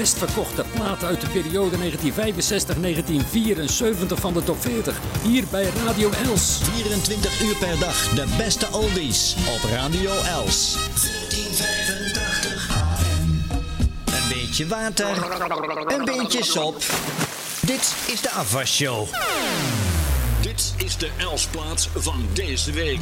best verkochte platen uit de periode 1965-1974 van de top 40. Hier bij Radio Els. 24 uur per dag de beste oldies op Radio Els. 1485 AM. Een beetje water, een beetje sop. Dit is de afwasshow. Dit is de Elsplaats van deze week.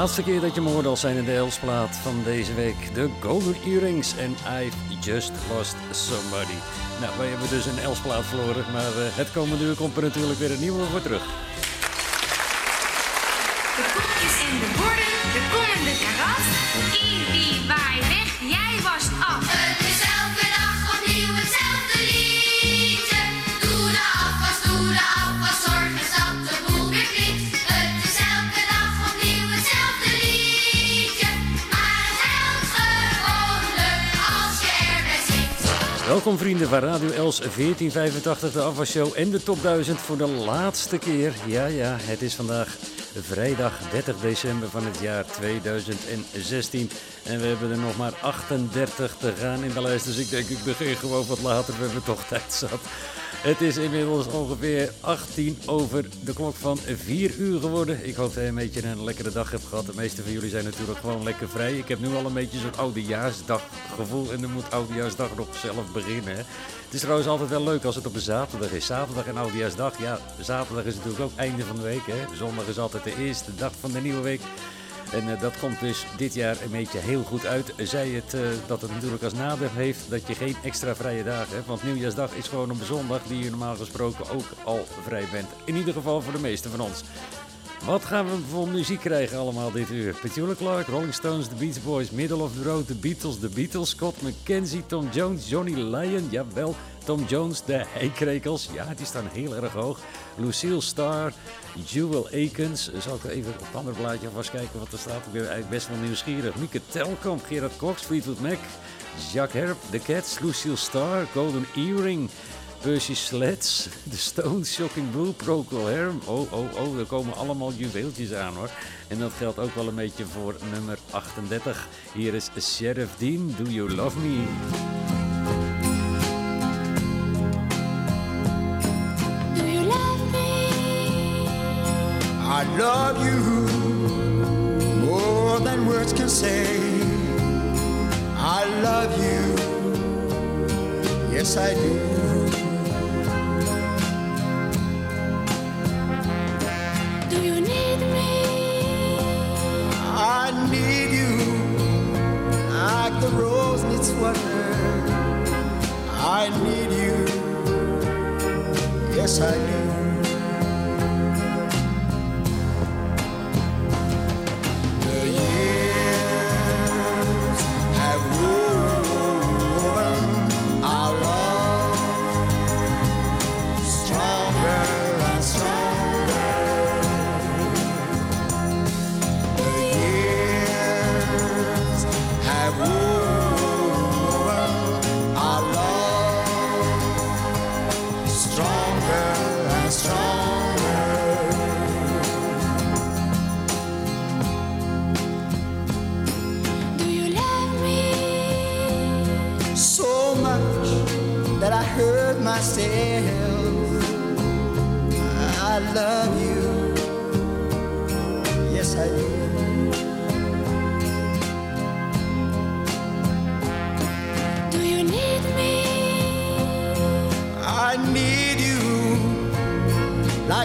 Laatste keer dat je me hoorde zijn in de Elsplaat van deze week. De Golden Earrings en I've Just Lost Somebody. Nou, wij hebben dus een Elsplaat verloren, maar uh, het komende uur komt er natuurlijk weer een nieuwe voor terug. De koekjes en de borden, de komende karas. Ibi, waai weg, jij was af. Welkom vrienden van Radio Els 1485, de afwasshow en de top 1000 voor de laatste keer. Ja, ja, het is vandaag vrijdag 30 december van het jaar 2016. En we hebben er nog maar 38 te gaan in de lijst. Dus ik denk, ik begin gewoon wat later. We hebben toch tijd zat. Het is inmiddels ongeveer 18 over de klok van 4 uur geworden. Ik hoop dat je een beetje een lekkere dag hebt gehad. De meeste van jullie zijn natuurlijk gewoon lekker vrij. Ik heb nu al een beetje zo'n oudejaarsdaggevoel. En dan moet oudejaarsdag nog zelf beginnen. Hè. Het is trouwens altijd wel leuk als het op een zaterdag is. Zaterdag en oudejaarsdag. Ja, zaterdag is natuurlijk ook einde van de week. Hè. Zondag is altijd de eerste dag van de nieuwe week. En eh, dat komt dus dit jaar een beetje heel goed uit. Zij het eh, dat het natuurlijk als nadeel heeft dat je geen extra vrije dagen hebt. Want nieuwjaarsdag is gewoon een zondag die je normaal gesproken ook al vrij bent. In ieder geval voor de meesten van ons. Wat gaan we voor muziek krijgen allemaal dit uur? Petula Clark, Rolling Stones, The Beach Boys, Middle of the Road, The Beatles, The Beatles, Scott McKenzie, Tom Jones, Johnny Lyon, jawel, Tom Jones, de Heikrekels, ja die staan heel erg hoog. Lucille Starr, Jewel Akins, zal ik even op het andere blaadje alvast kijken wat er staat. Ik ben eigenlijk best wel nieuwsgierig. Mieke Telkamp, Gerard Cox, Fleetwood Mac, Jacques Herp, The Cats, Lucille Starr, Golden Earring, Percy Sledge, The Stones, Shocking Blue, Procol Harum. Oh, oh, oh, er komen allemaal juweeltjes aan hoor. En dat geldt ook wel een beetje voor nummer 38. Hier is Sheriff Dean, Do You Love Me? Do you love me? I love you more than words can say. I love you, yes I do. I need you like the rose needs water. I need you, yes I do.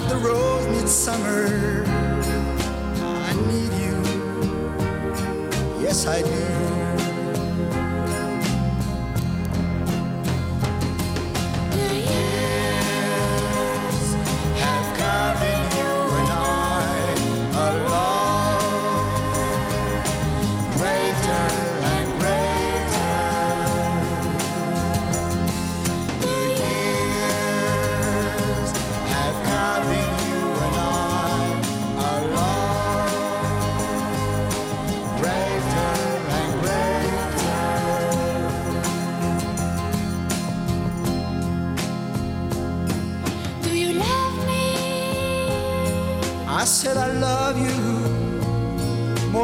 The rose needs summer. I need you, yes I do.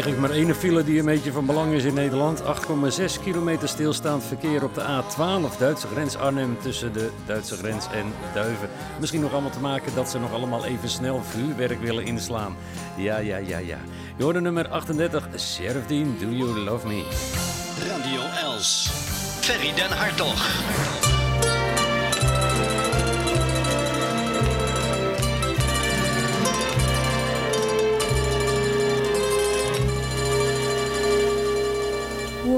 Eigenlijk maar één file die een beetje van belang is in Nederland. 8,6 kilometer stilstaand verkeer op de A12 Duitse grens Arnhem tussen de Duitse grens en Duiven. Misschien nog allemaal te maken dat ze nog allemaal even snel vuurwerk willen inslaan. Ja, ja, ja, ja. Je nummer 38, Sheriff Do You Love Me? Radio Els. Ferry den Hartog.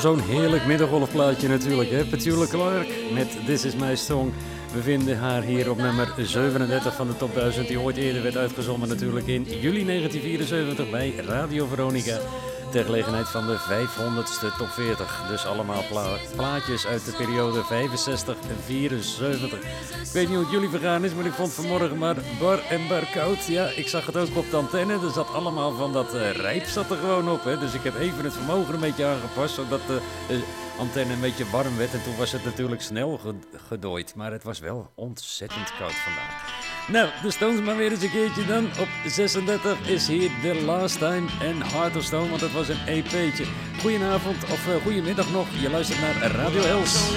zo'n heerlijk middengolfplaatje natuurlijk, hè? Petula Clark met This Is My Song. We vinden haar hier op nummer 37 van de top 1000, die ooit eerder werd uitgezonden natuurlijk in juli 1974 bij Radio Veronica. Ter gelegenheid van de 500ste top 40. Dus allemaal pla- plaatjes uit de periode 65 en 74. Ik weet niet hoe het jullie vergaan is, maar ik vond vanmorgen maar bar en bar koud. Ja, ik zag het ook op de antenne. Er zat allemaal van dat eh, rijp zat er gewoon op. Hè. Dus ik heb even het vermogen een beetje aangepast, zodat de eh, antenne een beetje warm werd. En toen was het natuurlijk snel ge- gedooid. Maar het was wel ontzettend koud vandaag. Nou, de Stones maar weer eens een keertje dan. Op 36 is hier The Last Time en Heart of Stone, want dat was een EP'tje. Goedenavond of uh, goedemiddag nog. Je luistert naar Radio told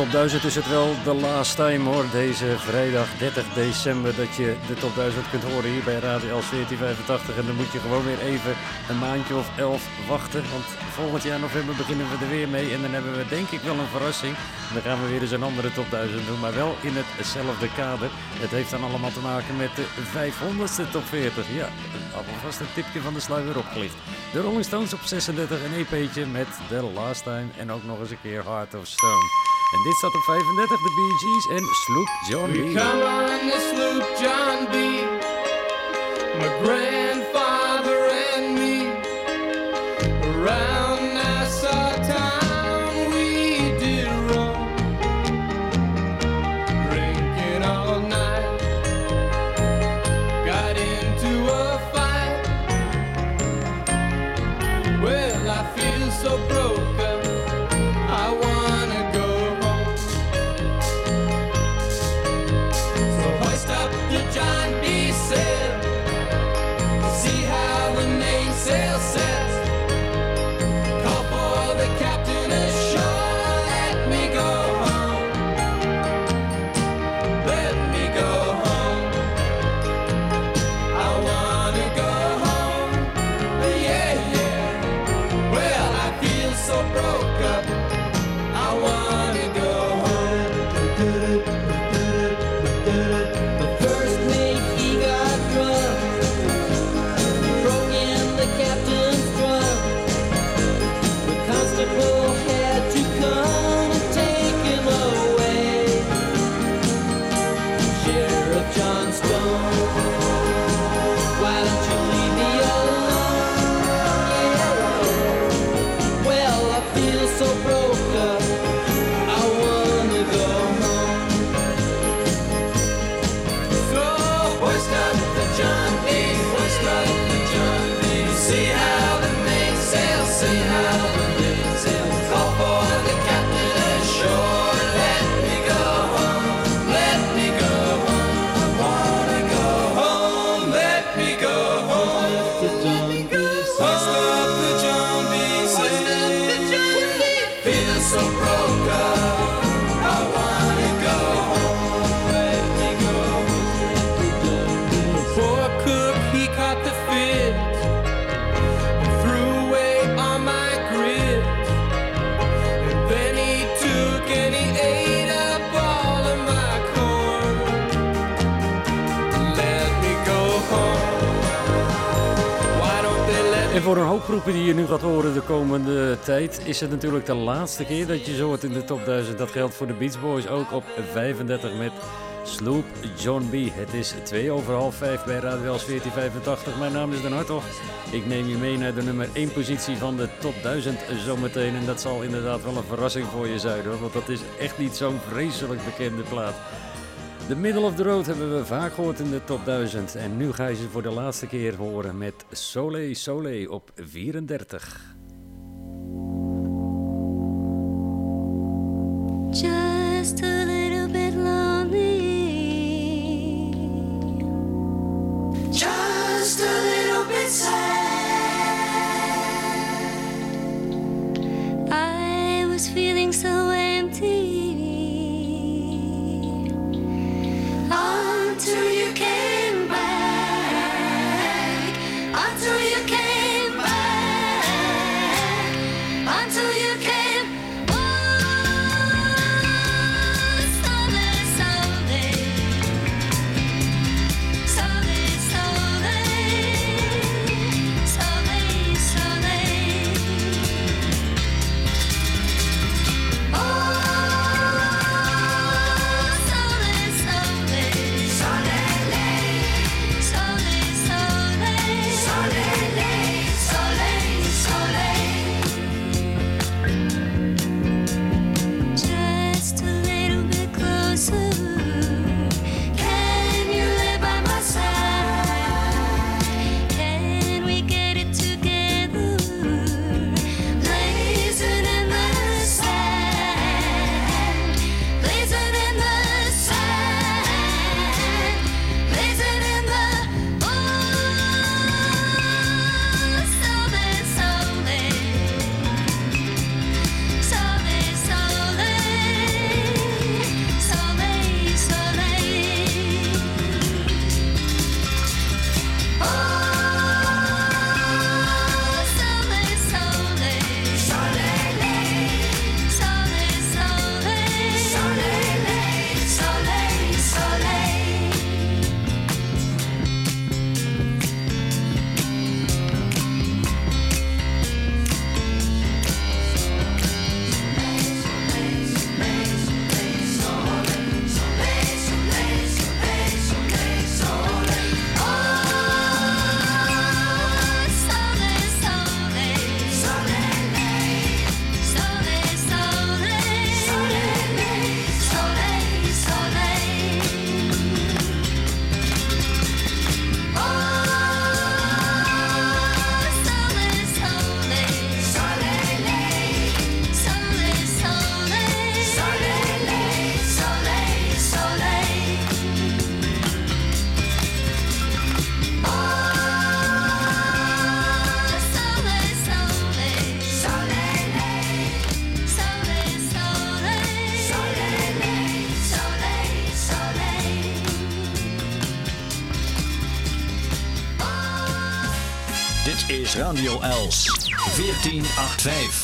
top 1000 is het wel de last time hoor. Deze vrijdag 30 december dat je de top 1000 kunt horen hier bij Radio Els 1485. En dan moet je gewoon weer even een maandje of 11 wachten. Want volgend jaar november beginnen we er weer mee. En dan hebben we denk ik wel een verrassing. Dan gaan we weer eens een andere top 1000 doen, maar wel in hetzelfde kader. Het heeft dan allemaal te maken met de 500ste top 40. Ja, alvast een tipje van de sluier opgelicht. De Rolling Stones op 36, een EP'tje met The Last Time en ook nog eens een keer Heart of Stone. En dit staat op 35, de Bee Gees en Sloop John We B. come on sloop John B. My voor een hoop groepen die je nu gaat horen de komende tijd, is het natuurlijk de laatste keer dat je zo hoort in de top 1000. Dat geldt voor de Beach Boys ook op 35 met Sloop John B. Het is 2 over half 5 bij Radio Els 1485. Mijn naam is Den Hartog. Ik neem je mee naar de nummer 1 positie van de top 1000 zometeen. En dat zal inderdaad wel een verrassing voor je zijn hoor, want dat is echt niet zo'n vreselijk bekende plaat. De Middle of the Road hebben we vaak gehoord in de top 1000. En nu ga je ze voor de laatste keer horen met Soleil Soleil op 34. Radio Els 1485.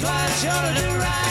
Twice, sure to do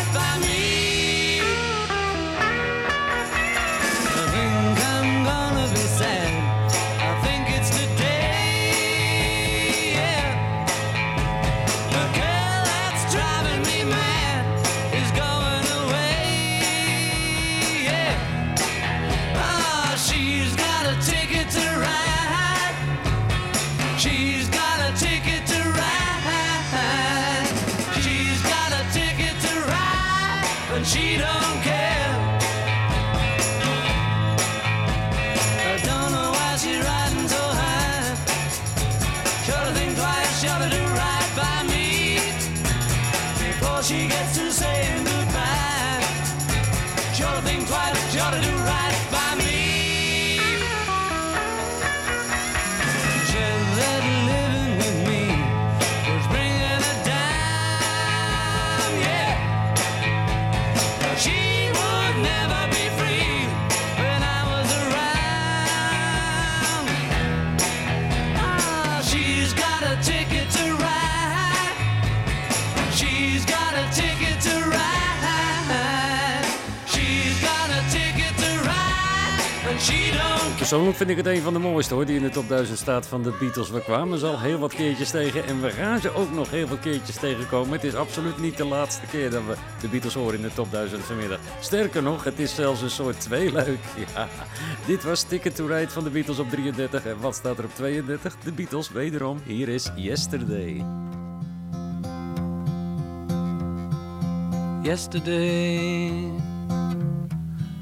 Persoonlijk vind ik het een van de mooiste hoor, die in de top 1000 staat van de Beatles. We kwamen ze al heel wat keertjes tegen en we gaan ze ook nog heel veel keertjes tegenkomen. Het is absoluut niet de laatste keer dat we de Beatles horen in de top 1000 vanmiddag. Sterker nog, het is zelfs een soort tweeluik. Ja, dit was Ticket to Ride van de Beatles op 33. En wat staat er op 32? De Beatles wederom. Hier is Yesterday. yesterday.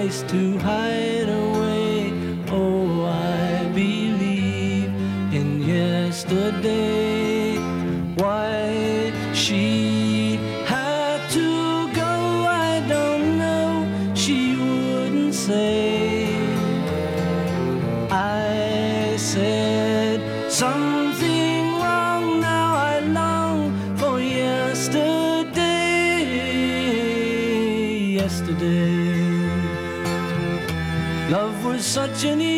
Place to hide away. Oh, I believe in yesterday. Such an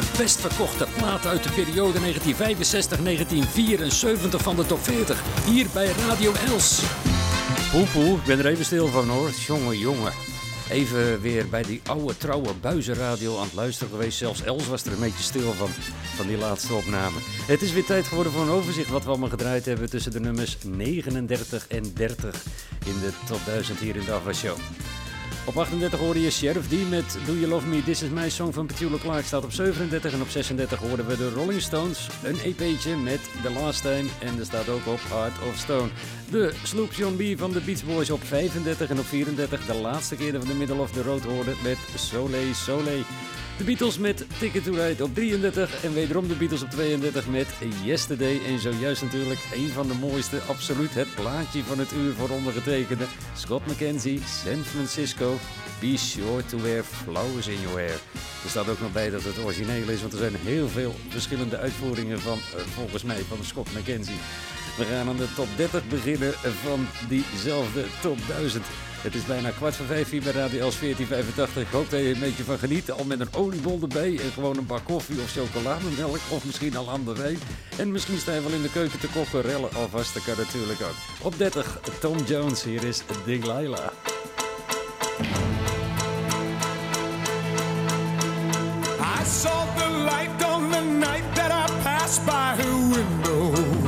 de best verkochte plaat uit de periode 1965-1974 van de top 40. Hier bij Radio Els. Poe, poe, ik ben er even stil van hoor. Jongen, jongen. Even weer bij die oude trouwe buizenradio aan het luisteren geweest. Zelfs Els was er een beetje stil van, van die laatste opname. Het is weer tijd geworden voor een overzicht wat we allemaal gedraaid hebben tussen de nummers 39 en 30 in de top 1000 hier in de Ava Show. Op 38 hoorde je Sheriff D met Do You Love Me, This Is My Song van Petula Clark staat op 37. En op 36 hoorden we de Rolling Stones, een EP'tje met The Last Time. En er staat ook op Heart of Stone. De Sloop John B van de Beach Boys op 35 en op 34 de laatste keer dat we de Middle of the Road hoorden met Soleil Soleil. De Beatles met Ticket to Ride op 33 en wederom de Beatles op 32 met Yesterday. En zojuist natuurlijk een van de mooiste, absoluut het plaatje van het uur voor ondergetekende. Scott McKenzie, San Francisco, Be Sure to Wear Flowers in Your Hair. Er staat ook nog bij dat het origineel is, want er zijn heel veel verschillende uitvoeringen van, eh, volgens mij, van Scott McKenzie. We gaan aan de top 30 beginnen van diezelfde top 1000. Het is bijna kwart voor vijf hier bij Radio Els 1485. Ik hoop dat je een beetje van geniet. Al met een oliebol erbij en gewoon een bak koffie of chocolademelk. Of misschien al wijn. En misschien sta je wel in de keuken te kokkerellen alvast. Dat kan natuurlijk ook. Op 30 Tom Jones. Hier is Delilah. I saw the light on the night that I passed by her window.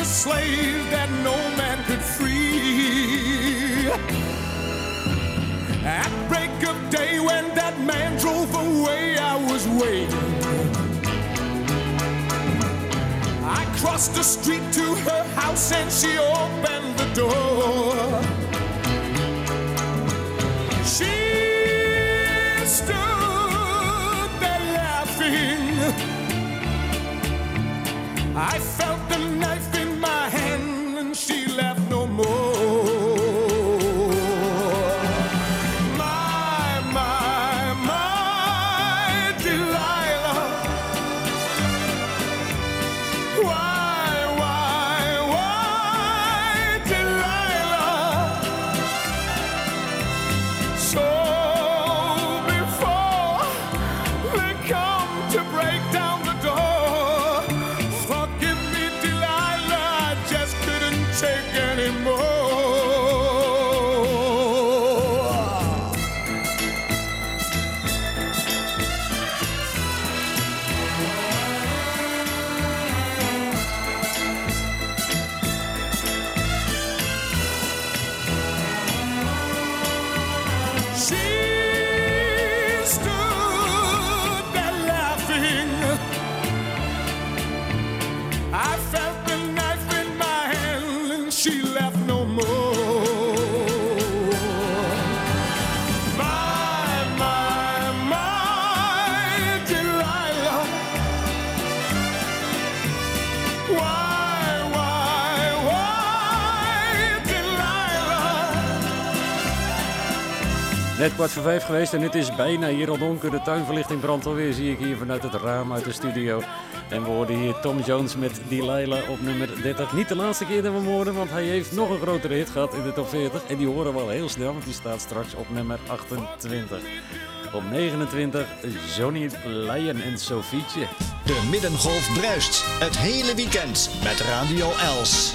A slave that no man could free. At break of day, when that man drove away, I was waiting. I crossed the street to her house and she opened the door. She stood there laughing. I felt the knife Net kwart voor vijf geweest en het is bijna hier al donker. De tuinverlichting brandt alweer, zie ik hier vanuit het raam uit de studio. En we hoorden hier Tom Jones met Delilah op nummer 30. Niet de laatste keer dat we hem want hij heeft nog een grotere hit gehad in de top 40. En die horen we al heel snel, want die staat straks op nummer 28. Op 29 Johnny Lyon en Sofietje. De Middengolf bruist het hele weekend met Radio Els.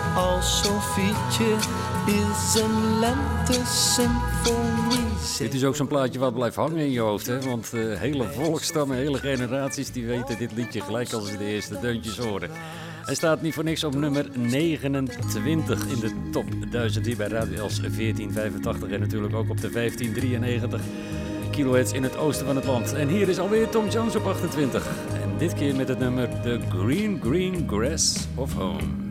als Sofietje is een lente-symfonie. Dit is ook zo'n plaatje wat blijft hangen in je hoofd, hè? Want eh, hele volkstammen, hele generaties, die weten dit liedje gelijk als ze de eerste deuntjes horen. Hij staat niet voor niks op nummer 29 in de top 1000 hier bij Radio Els 1485 en natuurlijk ook op de 1593 kilohertz in het oosten van het land. En hier is alweer Tom Jones op 28 en dit keer met het nummer The Green Green Grass of Home.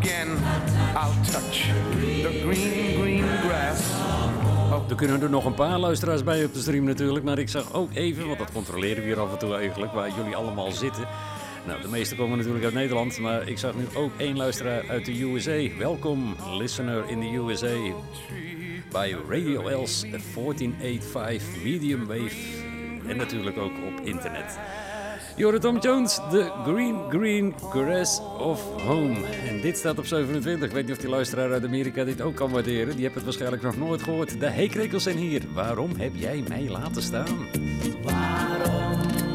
Again, I'll touch the green, green grass. Er kunnen er nog een paar luisteraars bij op de stream natuurlijk. Maar ik zag ook even, want dat controleren we hier af en toe eigenlijk, waar jullie allemaal zitten. Nou, de meeste komen natuurlijk uit Nederland, maar ik zag nu ook één luisteraar uit de USA. Welkom, listener in de USA. Bij Radio Els 1485 Medium Wave. En natuurlijk ook op internet. Jorden Tom Jones, The Green Green Grass of Home. En dit staat op 27. Ik weet niet of die luisteraar uit Amerika dit ook kan waarderen. Die heeft het waarschijnlijk nog nooit gehoord. De heekrekels zijn hier. Waarom heb jij mij laten staan? Waarom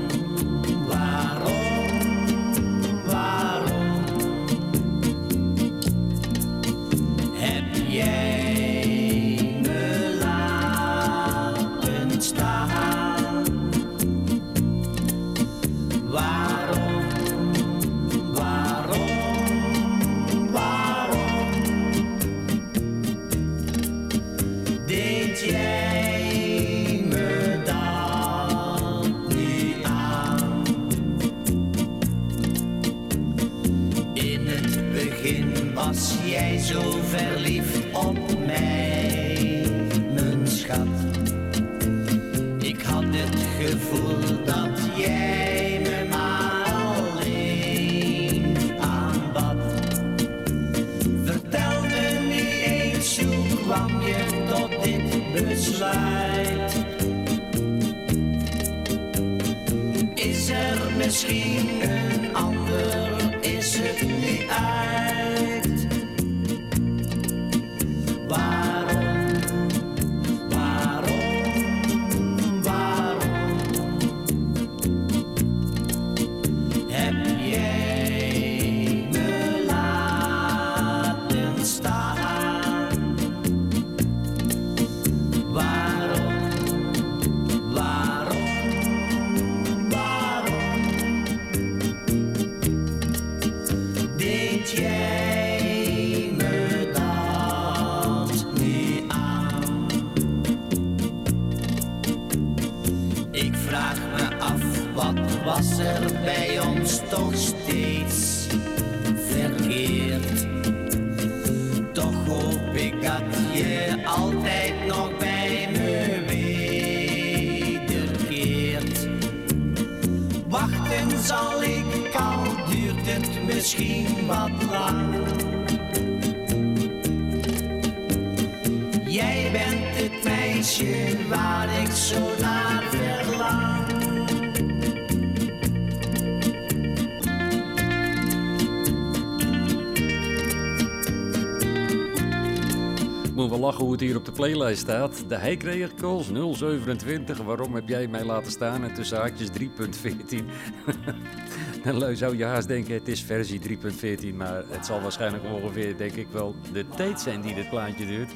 misschien een ander, is het nu uit? Hier op de playlist staat. De heikrekels 027. Waarom heb jij mij laten staan? En tussen haakjes 3.14. Dan zou je haast denken, het is versie 3.14. Maar het zal waarschijnlijk ongeveer, denk ik wel, de tijd zijn die dit plaatje duurt.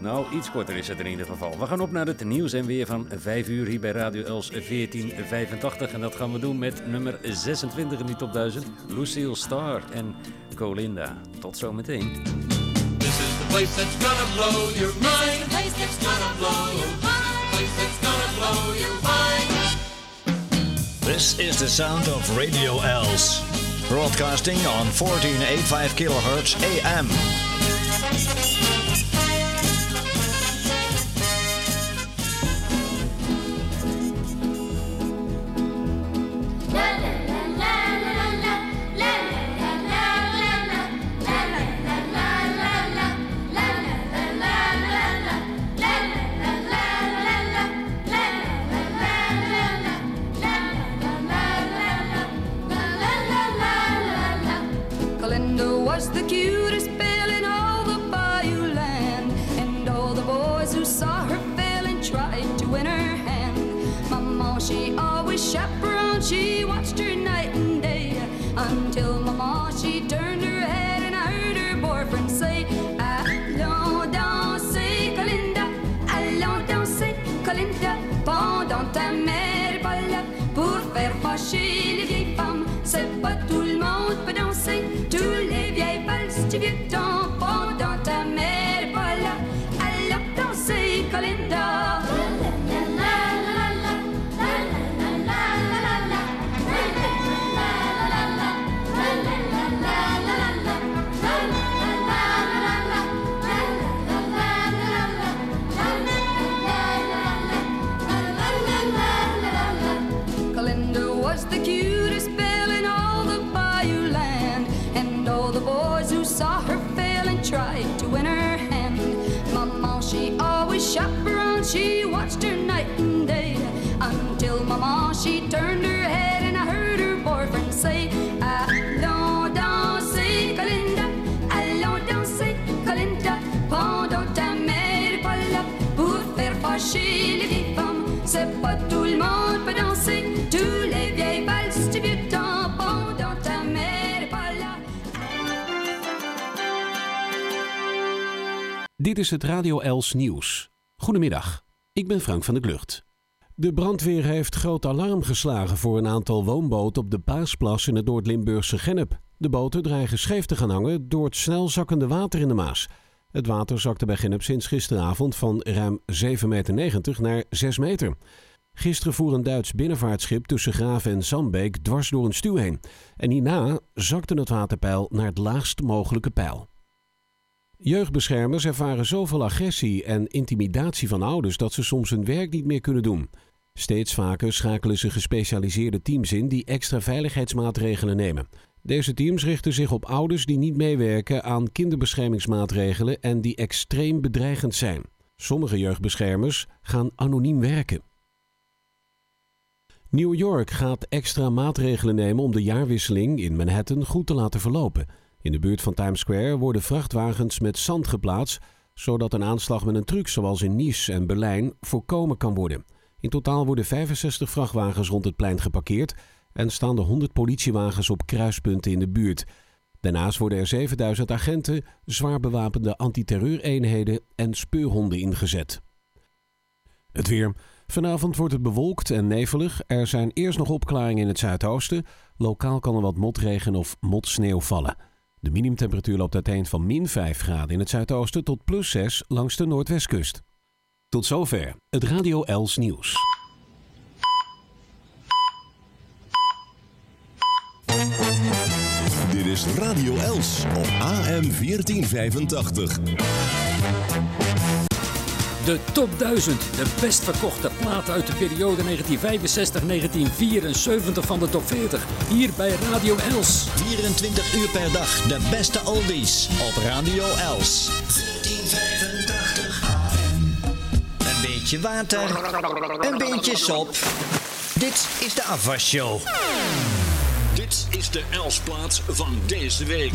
Nou, iets korter is het in ieder geval. We gaan op naar het nieuws en weer van 5 uur hier bij Radio Els 1485. En dat gaan we doen met nummer 26 in die top 1000. Lucille Starr en Colinda. Tot zometeen. This is the place that's gonna blow your mind. The place that's gonna blow your mind. The place that's gonna blow your mind. This is the sound of Radio Els, broadcasting on 1485 kilohertz AM. Is het Radio Els nieuws. Goedemiddag, ik ben Frank van der Klucht. De brandweer heeft groot alarm geslagen voor een aantal woonboten op de Paasplas in het Noord-Limburgse Gennep. De boten dreigen scheef te gaan hangen door het snel zakkende water in de Maas. Het water zakte bij Gennep sinds gisteravond van ruim 7,90 meter naar 6 meter. Gisteren voer een Duits binnenvaartschip tussen Graven en Zandbeek dwars door een stuw heen. En hierna zakte het waterpeil naar het laagst mogelijke peil. Jeugdbeschermers ervaren zoveel agressie en intimidatie van ouders dat ze soms hun werk niet meer kunnen doen. Steeds vaker schakelen ze gespecialiseerde teams in die extra veiligheidsmaatregelen nemen. Deze teams richten zich op ouders die niet meewerken aan kinderbeschermingsmaatregelen en die extreem bedreigend zijn. Sommige jeugdbeschermers gaan anoniem werken. New York gaat extra maatregelen nemen om de jaarwisseling in Manhattan goed te laten verlopen. In de buurt van Times Square worden vrachtwagens met zand geplaatst, zodat een aanslag met een truck zoals in Nice en Berlijn voorkomen kan worden. In totaal worden 65 vrachtwagens rond het plein geparkeerd en staan er 100 politiewagens op kruispunten in de buurt. Daarnaast worden er 7000 agenten, zwaar bewapende antiterreureenheden en speurhonden ingezet. Het weer. Vanavond wordt het bewolkt en nevelig. Er zijn eerst nog opklaringen in het zuidoosten. Lokaal kan er wat motregen of motsneeuw vallen. De minimumtemperatuur loopt uiteen van min 5 graden in het zuidoosten tot plus 6 langs de noordwestkust. Tot zover het Radio Els nieuws. Dit is Radio Els op AM 1485. De top 1000, de best verkochte platen uit de periode 1965-1974 van de top 40. Hier bij Radio Els. 24 uur per dag de beste oldies op Radio Els. 1485 AM. Een beetje water, een beetje sop. Dit is de afwasshow. Dit is de Elsplaats van deze week.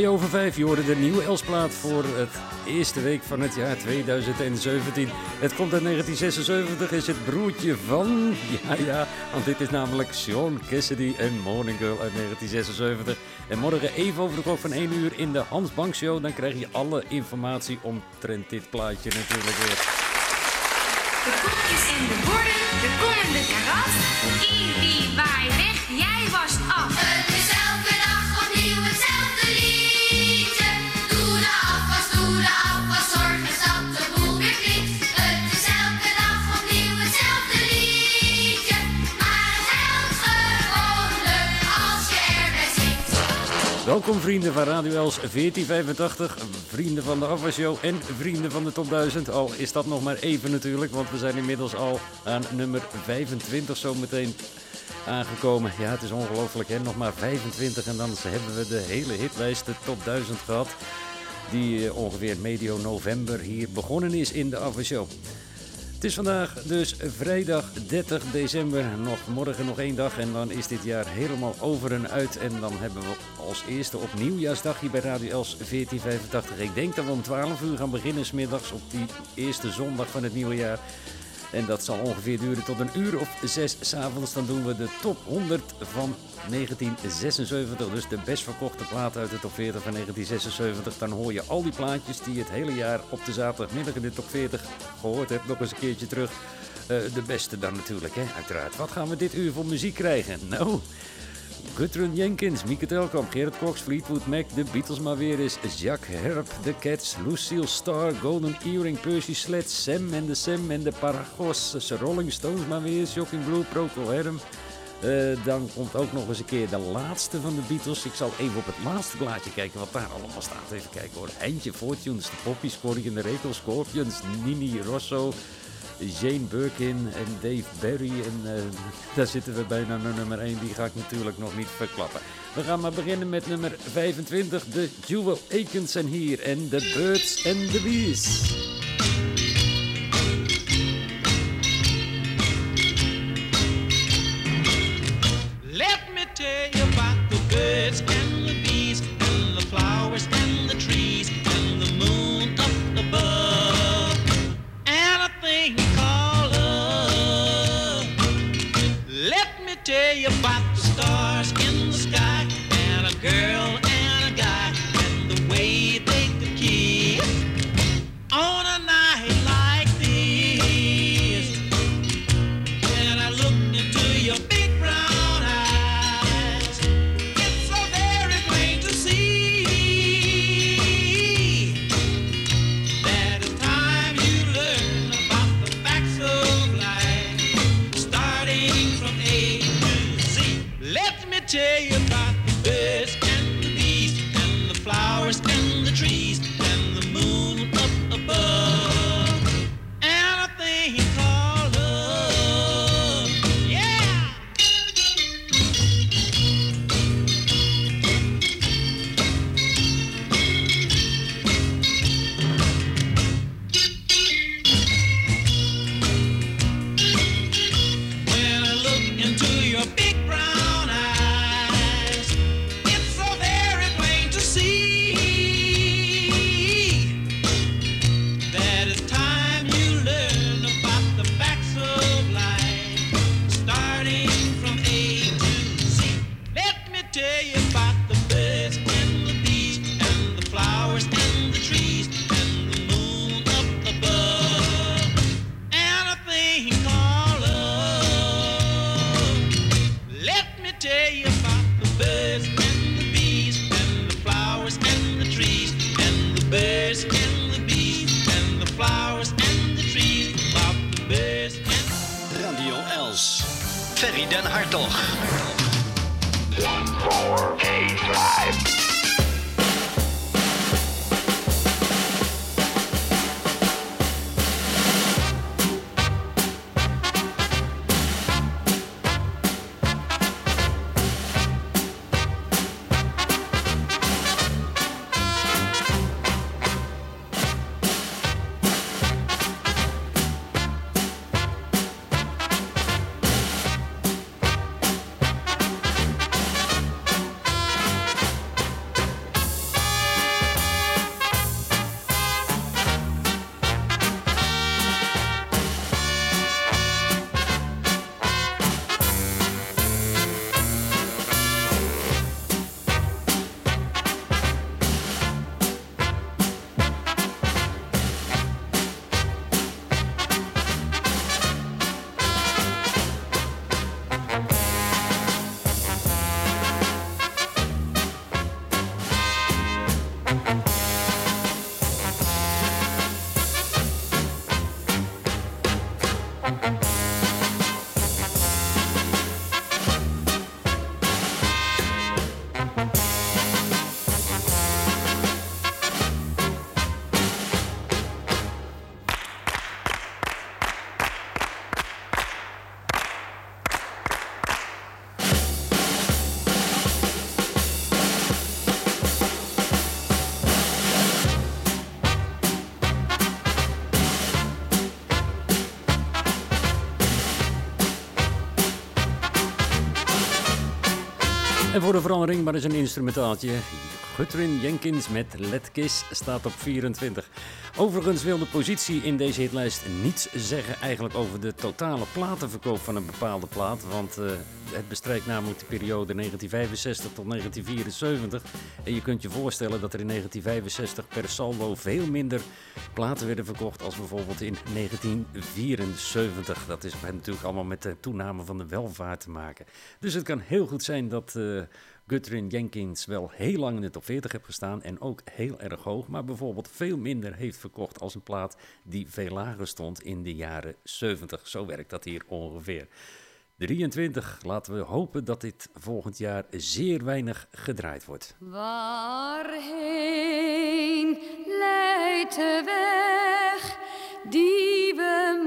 2 over 5. Je hoorde de nieuwe Elsplaat voor het eerste week van het jaar 2017. Het komt uit 1976, is het broertje van... Ja, ja, want dit is namelijk Sean Cassidy en Morning Girl uit 1976. En morgen even over de klok van 1 uur in de Hans Bank Show. Dan krijg je alle informatie omtrent dit plaatje natuurlijk weer. De koekjes en de borden, de komende karas. Ibi, waai weg, jij was af. Welkom vrienden van Radio Els 1485, vrienden van de Afwasshow en vrienden van de Top 1000. Al is dat nog maar even natuurlijk, want we zijn inmiddels al aan nummer 25 zometeen aangekomen. Ja, het is ongelooflijk hè, nog maar 25 en dan hebben we de hele hitlijst, de Top 1000 gehad. Die eh, ongeveer medio november hier begonnen is in de Afwasshow. Het is vandaag dus vrijdag 30 december. Nog morgen nog één dag en dan is dit jaar helemaal over en uit. En dan hebben we als eerste op nieuwjaarsdag hier bij Radio Els 1485. Ik denk dat we om 12 uur gaan beginnen smiddags op die eerste zondag van het nieuwe jaar. En dat zal ongeveer duren tot een uur of zes s'avonds. Dan doen we de top 100 van 1976. Dus de best verkochte plaat uit de top 40 van 1976. Dan hoor je al die plaatjes die je het hele jaar op de zaterdagmiddag in de top 40 gehoord hebt. Nog eens een keertje terug. Eh, de beste dan natuurlijk, hè? uiteraard. Wat gaan we dit uur voor muziek krijgen? Nou... Gudrun Jenkins, Mieke Telkamp, Gerrit Cox, Fleetwood Mac, de Beatles maar weer eens, Jacques Herp, The Cats, Lucille Starr, Golden Earring, Percy Sledge, Sam en de Sam en de Paragos, Rolling Stones maar weer eens, Shocking Blue, Procol Harum. Eh, dan komt ook nog eens een keer de laatste van de Beatles. Ik zal even op het laatste blaadje kijken wat daar allemaal staat. Even kijken hoor. Eindje Fortunes, de Poppies, Corrie de Rekel, Scorpions, Nini Rosso, Jane Birkin en Dave Berry. En eh, daar zitten we bijna naar nummer 1. Die ga ik natuurlijk nog niet verklappen. We gaan maar beginnen met nummer 25. De Jewel Akins zijn hier. En The Birds and the Bees. Let me tell you about the birds and the bees and the flowers and girl Ferry den Hartog. Voor de verandering maar eens een instrumentaaltje. Gutrin Jenkins met Let Kiss staat op 24. Overigens wil de positie in deze hitlijst niets zeggen eigenlijk over de totale platenverkoop van een bepaalde plaat. Want eh, het bestrijkt namelijk de periode 1965 tot 1974. En je kunt je voorstellen dat er in 1965 per saldo veel minder platen werden verkocht als bijvoorbeeld in 1974. Dat is natuurlijk allemaal met de toename van de welvaart te maken. Dus het kan heel goed zijn dat eh Gutrin Jenkins wel heel lang in de top 40 heeft gestaan en ook heel erg hoog, maar bijvoorbeeld veel minder heeft verkocht als een plaat die veel lager stond in de jaren 70. Zo werkt dat hier ongeveer. 23, laten we hopen dat dit volgend jaar zeer weinig gedraaid wordt. Waarheen leidt de weg die we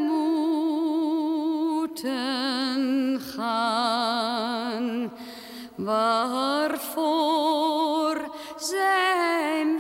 moeten gaan? Waarvoor zijn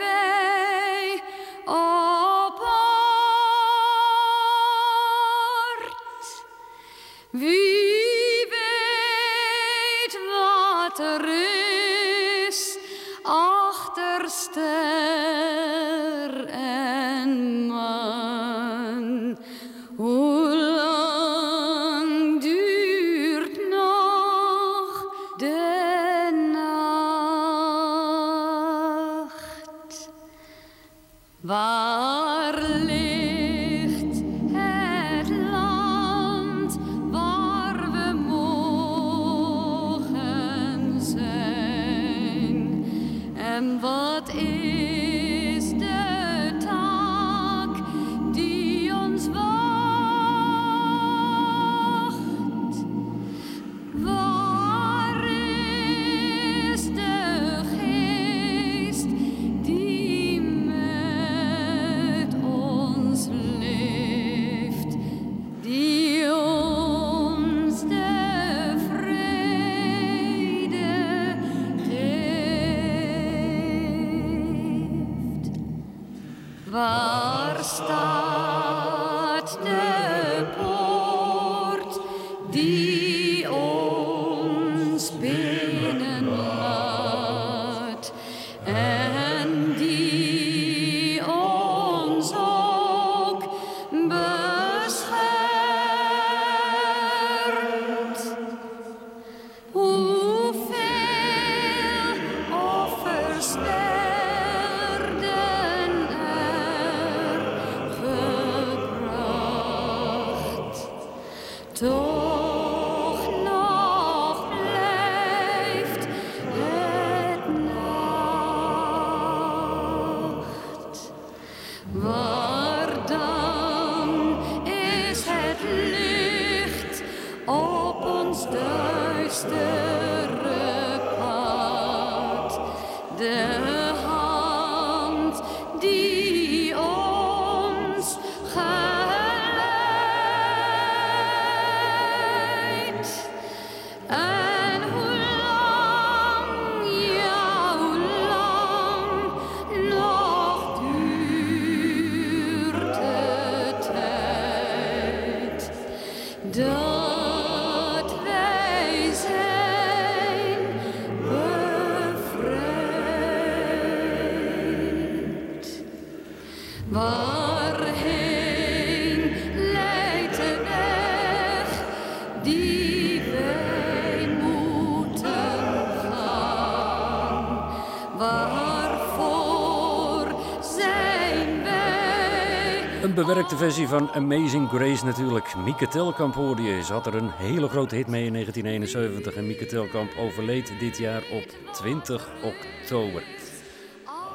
Een bewerkte versie van Amazing Grace natuurlijk. Mieke Telkamp hoorde je. Ze had er een hele grote hit mee in 1971. En Mieke Telkamp overleed dit jaar op 20 oktober.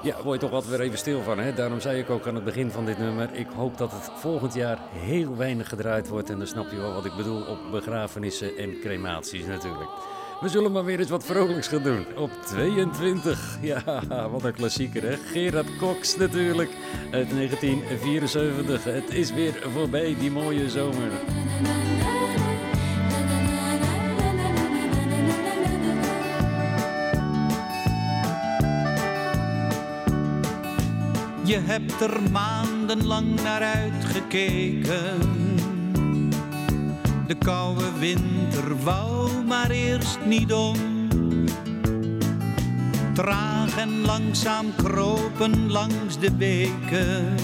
Ja, word je toch altijd weer even stil van, hè? Daarom zei ik ook aan het begin van dit nummer... ik hoop dat het volgend jaar heel weinig gedraaid wordt... en dan snap je wel wat ik bedoel op begrafenissen en crematies natuurlijk. We zullen maar weer eens wat vrolijks gaan doen. Op 22, ja, wat een klassieker hè. Gerard Cox natuurlijk, uit 1974. Het is weer voorbij, die mooie zomer. Je hebt er maandenlang naar uitgekeken. De koude winter wou maar eerst niet om. Traag en langzaam kropen langs de beken.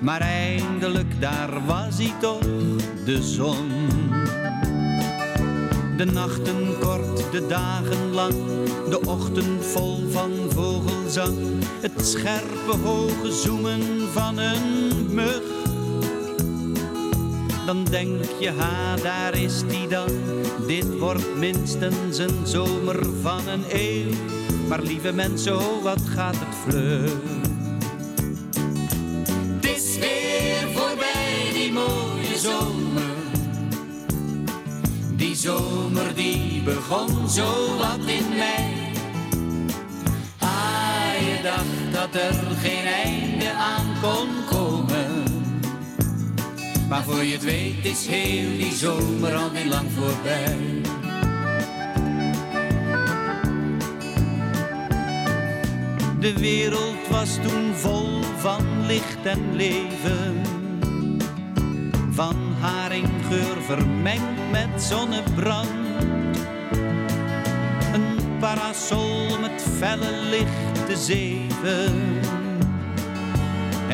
Maar eindelijk daar was hij toch, de zon. De nachten kort, de dagen lang, de ochtend vol van vogelzang. Het scherpe hoge zoemen van een mug. Dan denk je, ha, daar is die dan. Dit wordt minstens een zomer van een eeuw. Maar lieve mensen, oh, wat gaat het vlug. Het is weer voorbij die mooie zomer. Die zomer die begon zo wat in mei. Ah, je dacht dat er geen einde aan kon komen. Maar voor je het weet is heel die zomer al niet lang voorbij. De wereld was toen vol van licht en leven. Van haringgeur vermengd met zonnebrand. Een parasol met felle licht te zeven.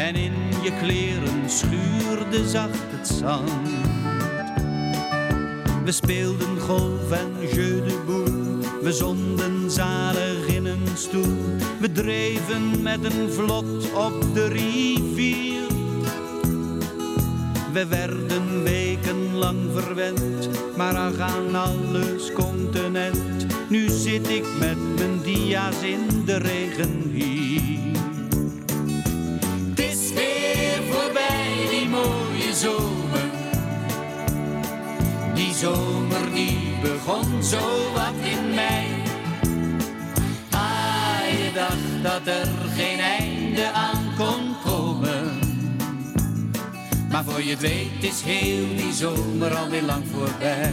En in je kleren schuurde zacht het zand. We speelden golf en jeu de boule. We zonden zalig in een stoel. We dreven met een vlot op de rivier. We werden wekenlang verwend, maar ach aan alles continent. Nu zit ik met mijn dia's in de regen hier. Zomer. Die zomer die begon zo wat in mei. Ah, je dacht dat er geen einde aan kon komen. Maar voor je weet is heel die zomer alweer lang voorbij.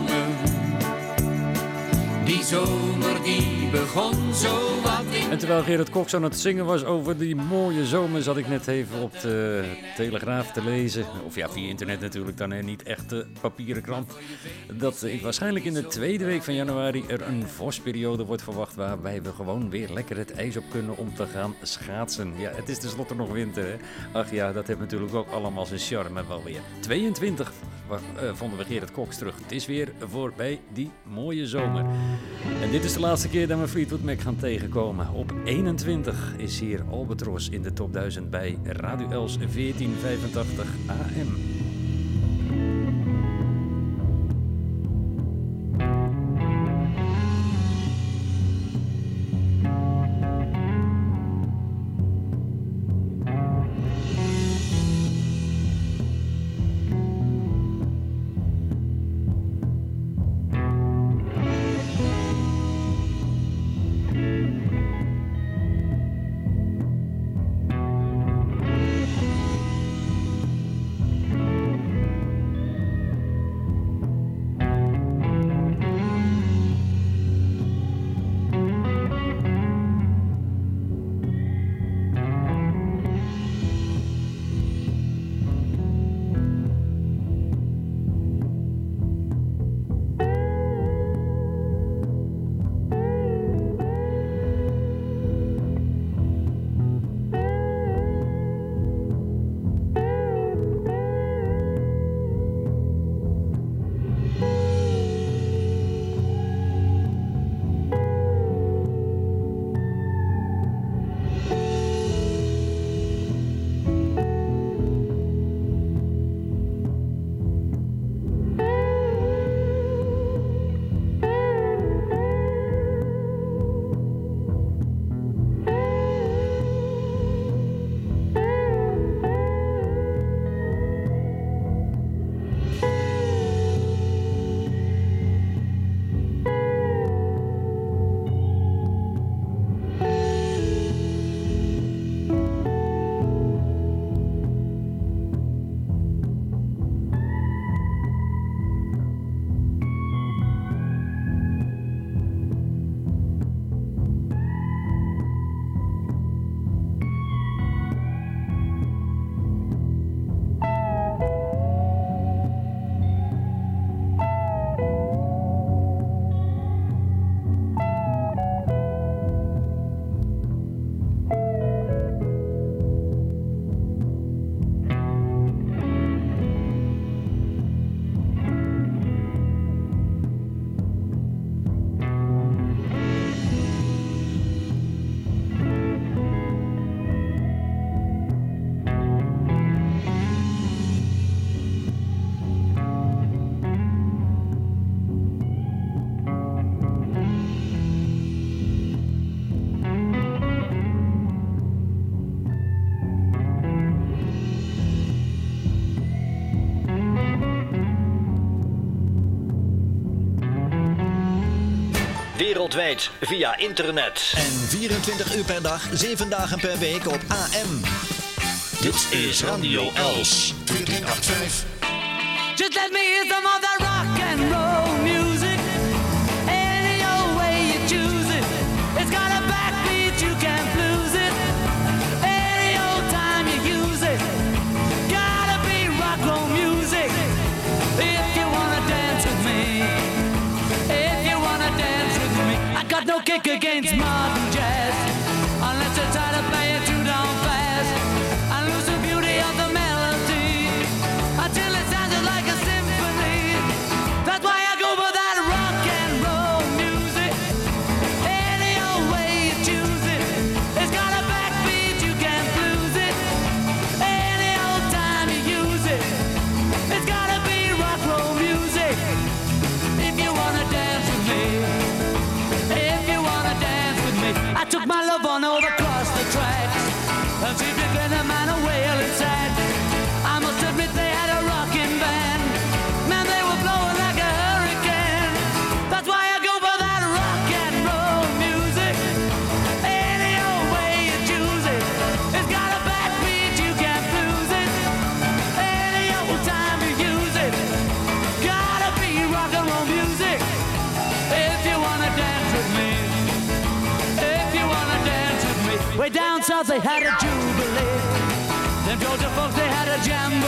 Zomer die begon zo wat in En terwijl Gerard Cox aan het zingen was over die mooie zomer, zat ik net even op de Telegraaf te lezen. Of ja, via internet natuurlijk dan, hè, niet echt de papieren krant. Dat ik waarschijnlijk in de tweede week van januari er een vorstperiode wordt verwacht waarbij we gewoon weer lekker het ijs op kunnen om te gaan schaatsen. Ja, het is tenslotte nog winter, hè. Ach ja, dat heeft natuurlijk ook allemaal zijn charme wel weer. 22 wa- eh, vonden we Gerard Cox terug. Het is weer voorbij die mooie zomer. En dit is de laatste keer dat we Fleetwood Mac gaan tegenkomen. Op 21 is hier Albatros in de top 1000 bij Radio Els 1485 AM. Wereldwijd via internet. En 24 uur per dag, 7 dagen per week op AM. Dit is Radio Els. 1485. Just let me hear some kick against modern jazz. Had a jubilee. Them Georgia folks they had a jamboree.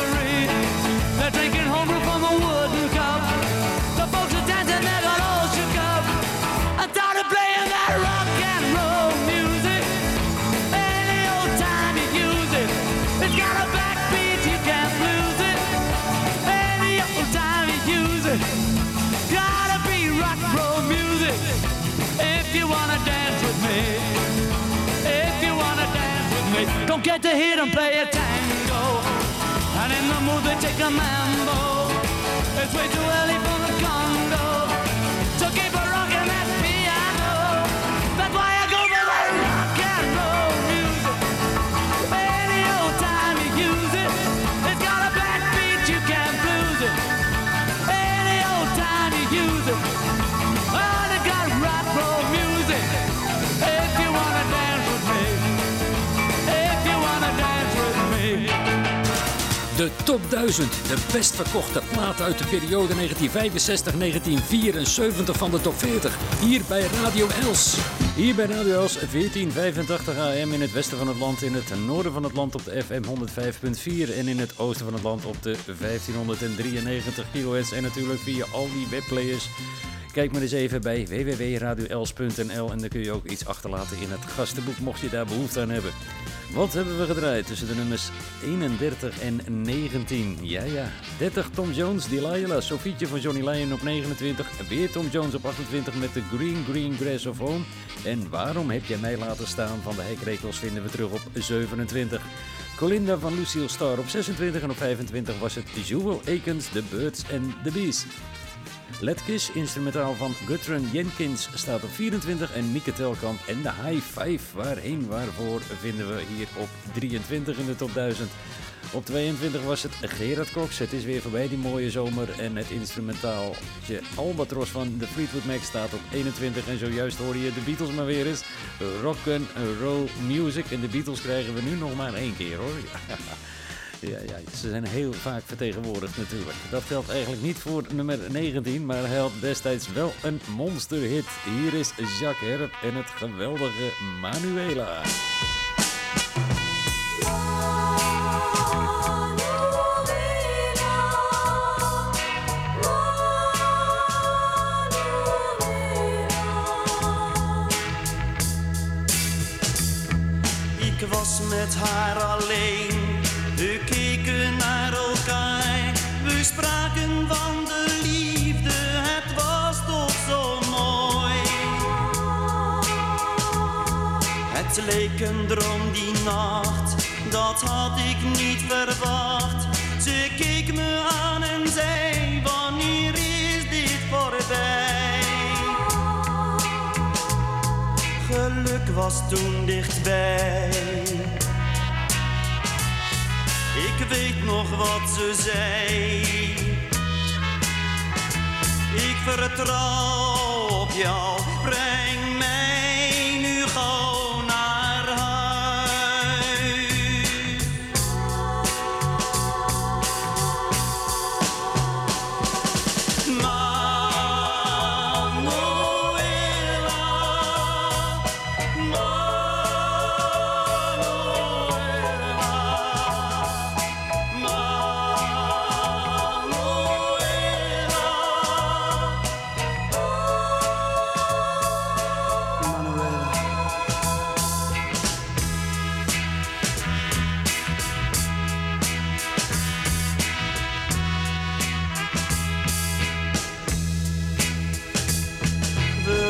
Get to hear them play a tango. And in the mood they take a mambo. It's way too early for the Congo. Top 1000, de best verkochte plaat uit de periode 1965-1974 van de top 40. Hier bij Radio Els. Hier bij Radio Els 1485 AM in het westen van het land, in het noorden van het land op de FM 105.4 en in het oosten van het land op de 1593 kHz en natuurlijk via al die webplayers. Kijk maar eens even bij www.radioels.nl en dan kun je ook iets achterlaten in het gastenboek mocht je daar behoefte aan hebben. Wat hebben we gedraaid tussen de nummers 31 en 19? Ja, ja. 30 Tom Jones, Delilah, Sofietje van Johnny Lyon op 29. Weer Tom Jones op 28 met de Green Green Grass of Home. En waarom heb jij mij laten staan van de hekrekels vinden we terug op 27. Colinda van Lucille Star op 26 en op 25 was het Jewel Akins, The Birds and the Bees. Let Kiss, instrumentaal van Gutran Jenkins, staat op 24 en Mieke Telkamp en de High Five, waarheen waarvoor vinden we hier op 23 in de top 1000. Op 22 was het Gerard Cox, het is weer voorbij die mooie zomer en het instrumentaaltje Albatros van de Fleetwood Mac staat op 21 en zojuist hoorde je de Beatles maar weer eens. Rock roll music en de Beatles krijgen we nu nog maar één keer hoor. Ja, ja, ze zijn heel vaak vertegenwoordigd natuurlijk. Dat geldt eigenlijk niet voor nummer 19, maar hij had destijds wel een monsterhit. Hier is Jacques Herp en het geweldige Manuela. Ik was met haar alleen, we keken naar elkaar. We spraken van de liefde, het was toch zo mooi. Het leek een droom die nacht, dat had ik niet verwacht. Ze keek me aan en zei, wanneer is dit voorbij? Geluk was toen dichtbij. Ik weet nog wat ze zei. Ik vertrouw op jou, breng mij nu gauw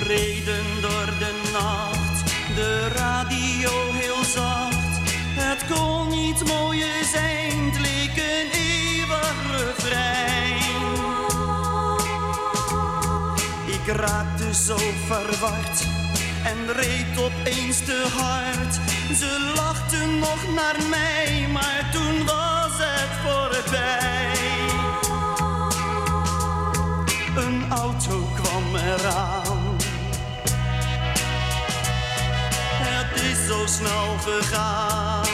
reden door de nacht, de radio heel zacht. Het kon niet mooier zijn, het leek een eeuwig refrein. Ik raakte zo verward en reed opeens te hard. Ze lachten nog naar mij, maar toen was het voorbij. Een auto kwam eraan. Zo snel gegaan.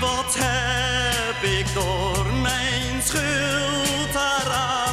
Wat heb ik door mijn schuld daaraan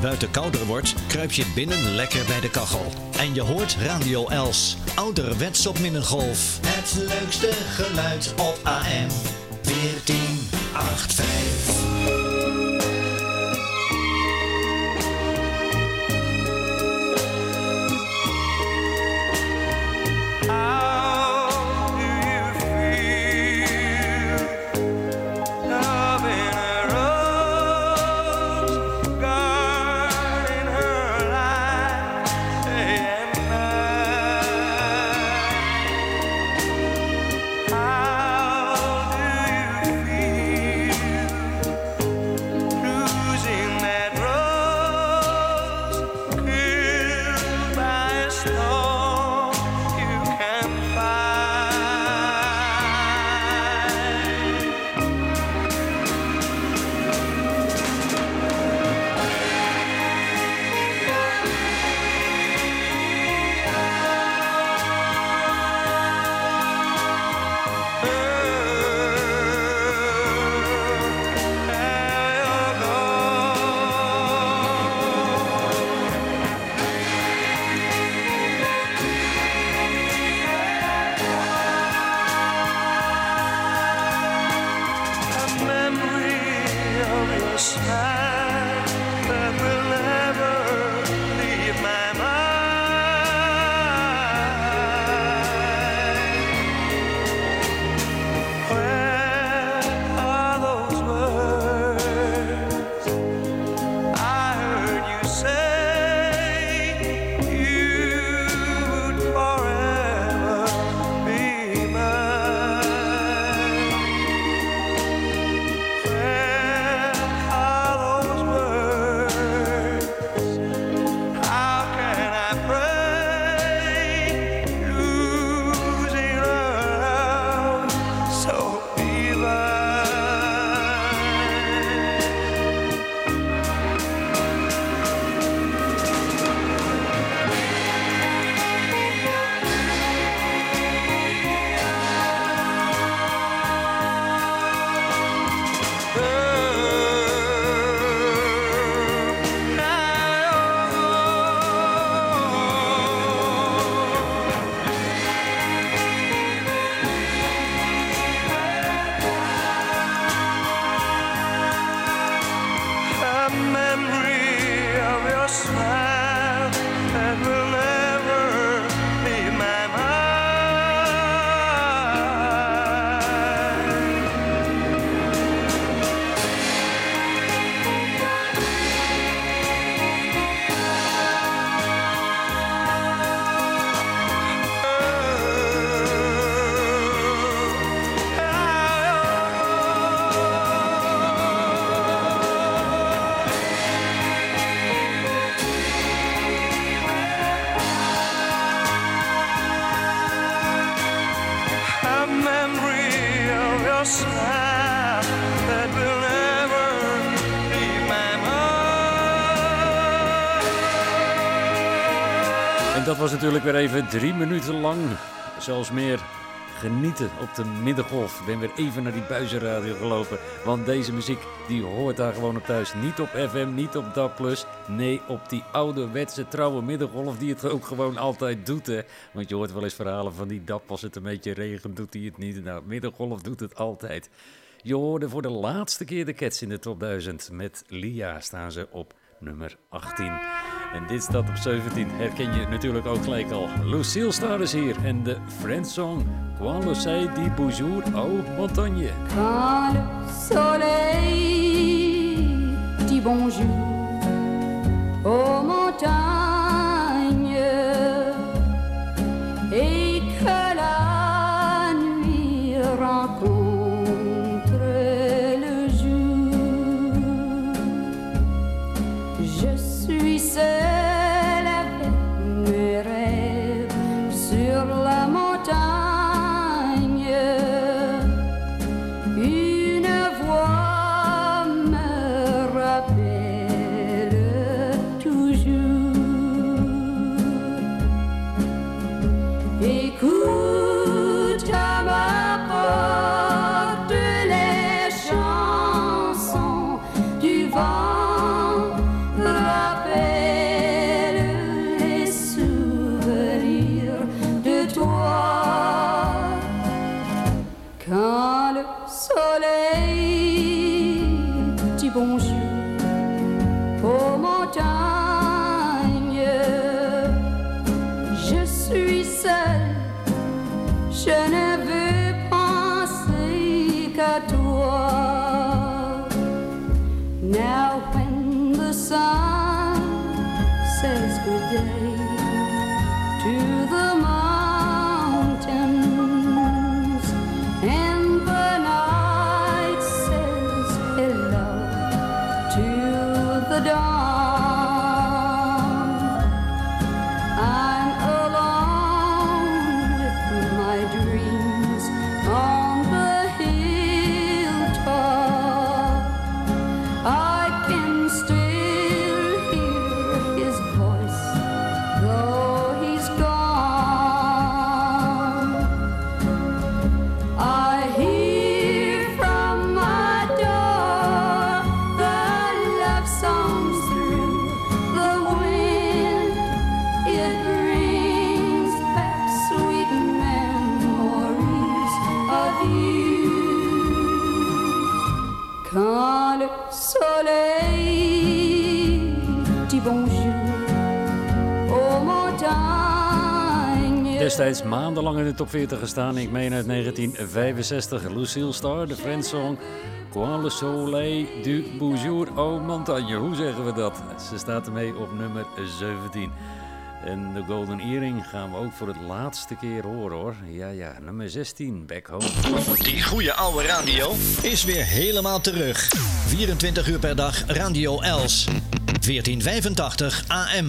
buiten kouder wordt, kruip je binnen lekker bij de kachel. En je hoort Radio Els, ouderwets op middengolf. Het leukste geluid op AM 1485. Was natuurlijk weer even drie minuten lang, zelfs meer, genieten op de middengolf. Ik ben weer even naar die buizenradio gelopen, want deze muziek die hoort daar gewoon op thuis. Niet op FM, niet op DAB+, nee op die ouderwetse trouwe middengolf die het ook gewoon altijd doet. Hè. Want je hoort wel eens verhalen van die DAB, als het een beetje regent doet hij het niet. Nou, middengolf doet het altijd. Je hoorde voor de laatste keer de Cats in de top 1000. Met Lia staan ze op nummer 18. En dit staat op 17. Herken je natuurlijk ook gelijk al. Lucille Star is hier en de Friends song Quand le soleil dit bonjour aux montagnes. Quand le soleil dit bonjour aux montagnes top 40 gestaan. Ik meen uit 1965. Lucille Star, de French song. Quand le soleil du bonjour aux montagnes. Hoe zeggen we dat? Ze staat ermee op nummer 17. En de Golden Earring gaan we ook voor het laatste keer horen hoor. Ja, ja, nummer 16, Back Home. Die goede oude radio is weer helemaal terug. 24 uur per dag Radio Els. 1485 AM.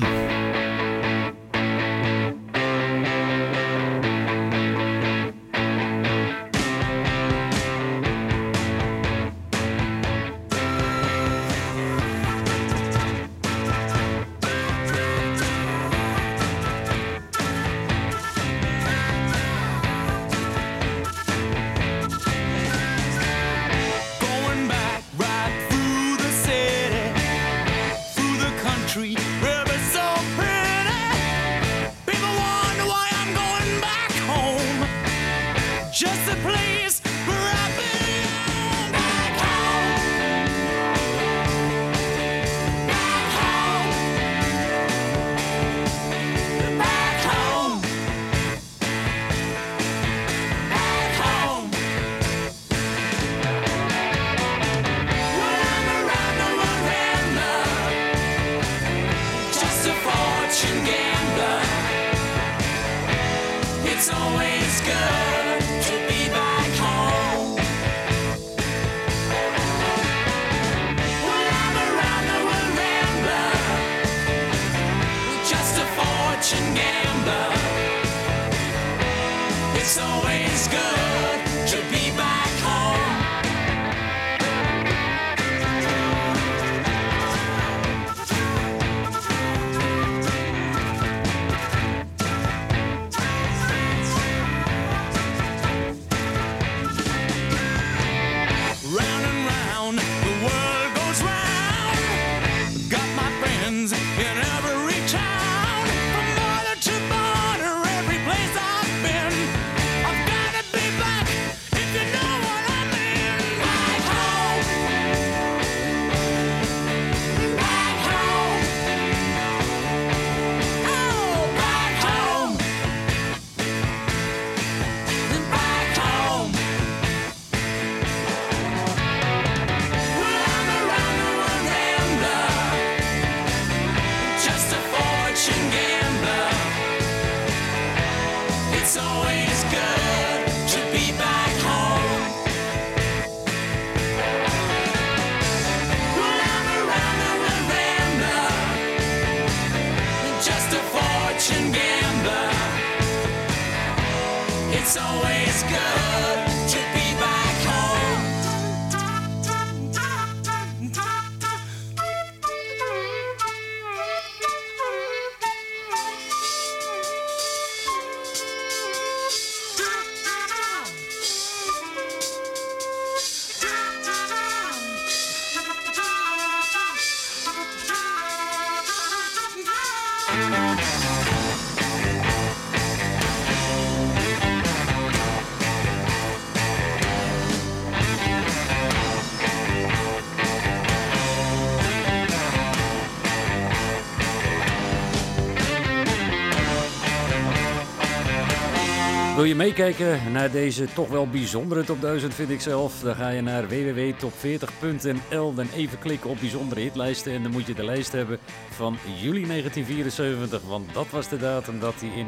Je meekijken naar deze toch wel bijzondere top 1000 vind ik zelf? Dan ga je naar www.top40.nl dan even klikken op bijzondere hitlijsten en dan moet je de lijst hebben van juli 1974, want dat was de datum dat hij in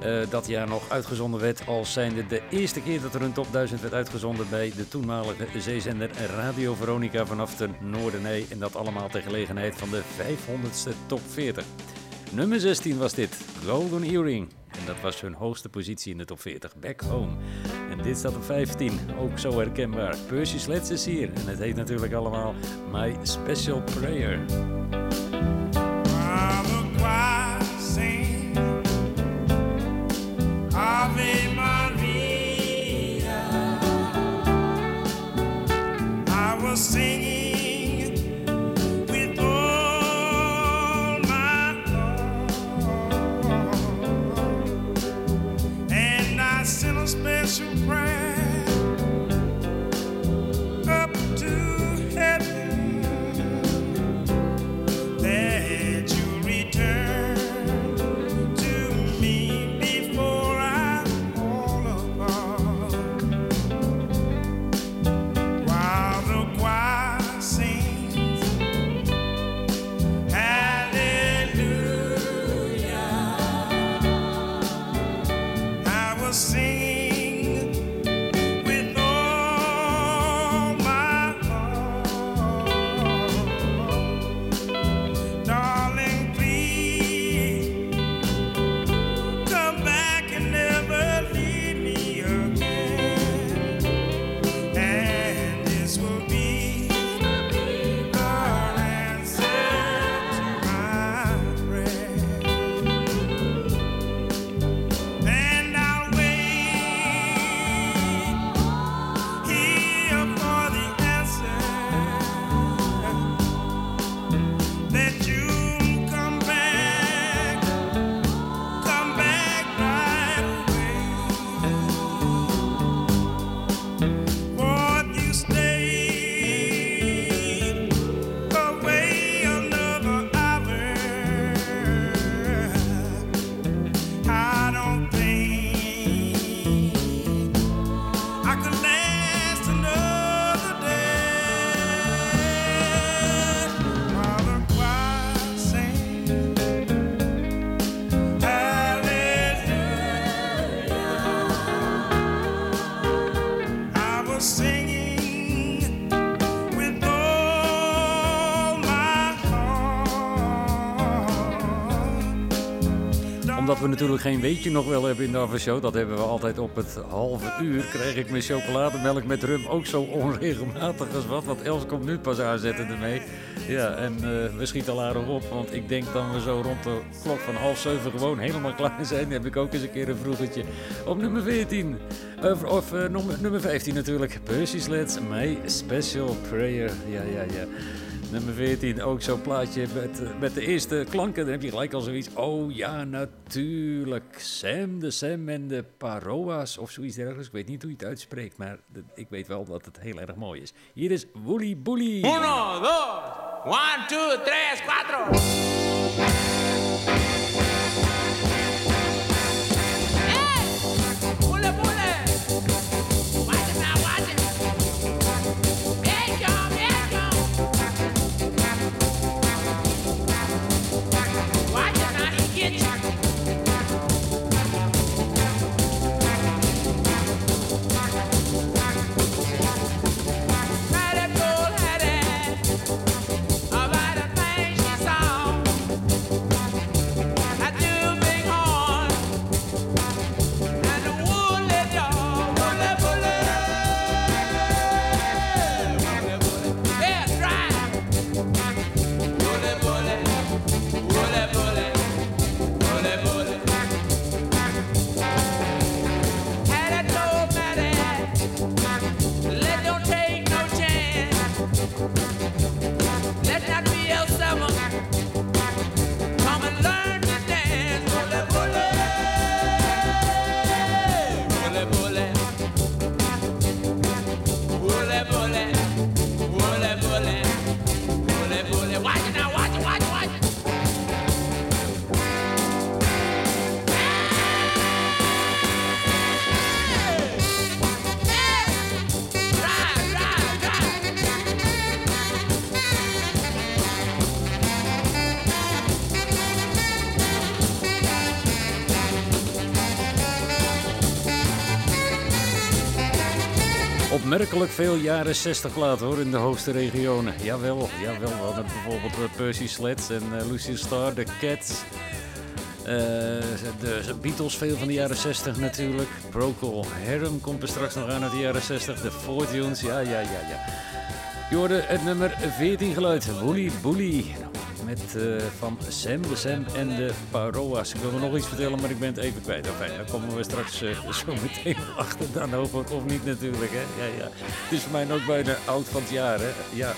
eh, dat jaar nog uitgezonden werd als zijnde de eerste keer dat er een top 1000 werd uitgezonden bij de toenmalige zeezender Radio Veronica vanaf de Noordenee en dat allemaal ter gelegenheid van de 500ste top 40. Nummer 16 was dit, Golden Earring. En dat was hun hoogste positie in de top 40, Back Home. En dit staat op 15, ook zo herkenbaar. Percy Sledge is hier en het heet natuurlijk allemaal My Special Prayer. singing natuurlijk geen weetje nog wel hebben in de aftershow. Dat hebben we altijd op het halve uur. Krijg ik mijn chocolademelk met rum ook zo onregelmatig als wat. Want Els komt nu pas aanzetten ermee. Ja, en eh, we schieten al op. Want ik denk dat we zo rond de klok van half zeven gewoon helemaal klaar zijn. Dan heb ik ook eens een keer een vroegertje op nummer 14. Of, eh, nummer, nummer 15 natuurlijk. Percy Sledge, My Special Prayer. Ja, ja, ja. Nummer 14, ook zo'n plaatje met, eh, met de eerste klanken. Dan heb je gelijk al zoiets. Oh ja, natuurlijk. Sam, de Sam en de Paroa's of zoiets dergelijks. Ik weet niet hoe je het uitspreekt, maar ik weet wel dat het heel erg mooi is. Hier is Woolly Bully. Uno, dos, one, two, tres, cuatro. Opmerkelijk veel jaren 60 platen hoor in de hoogste regionen. Jawel, jawel. We hadden bijvoorbeeld eh, Percy Sledge en eh, Lucy Starr, The Cats. Eh, de Beatles, veel van de jaren 60 natuurlijk. Procol Harum komt er straks nog aan uit de jaren 60. De Fortunes, ja, ja, ja, ja. Je hoorde het nummer 14 geluid, Woolly Bully. Eh, van Sam, de Sam en de Paroa's. Ik wil nog iets vertellen, maar ik ben het even kwijt. Enfin, daar komen we straks eh, zo meteen achter dan over. Of niet natuurlijk, hè. Ja, ja. Het is voor mij ook bijna oud van het jaar, hè. Ja,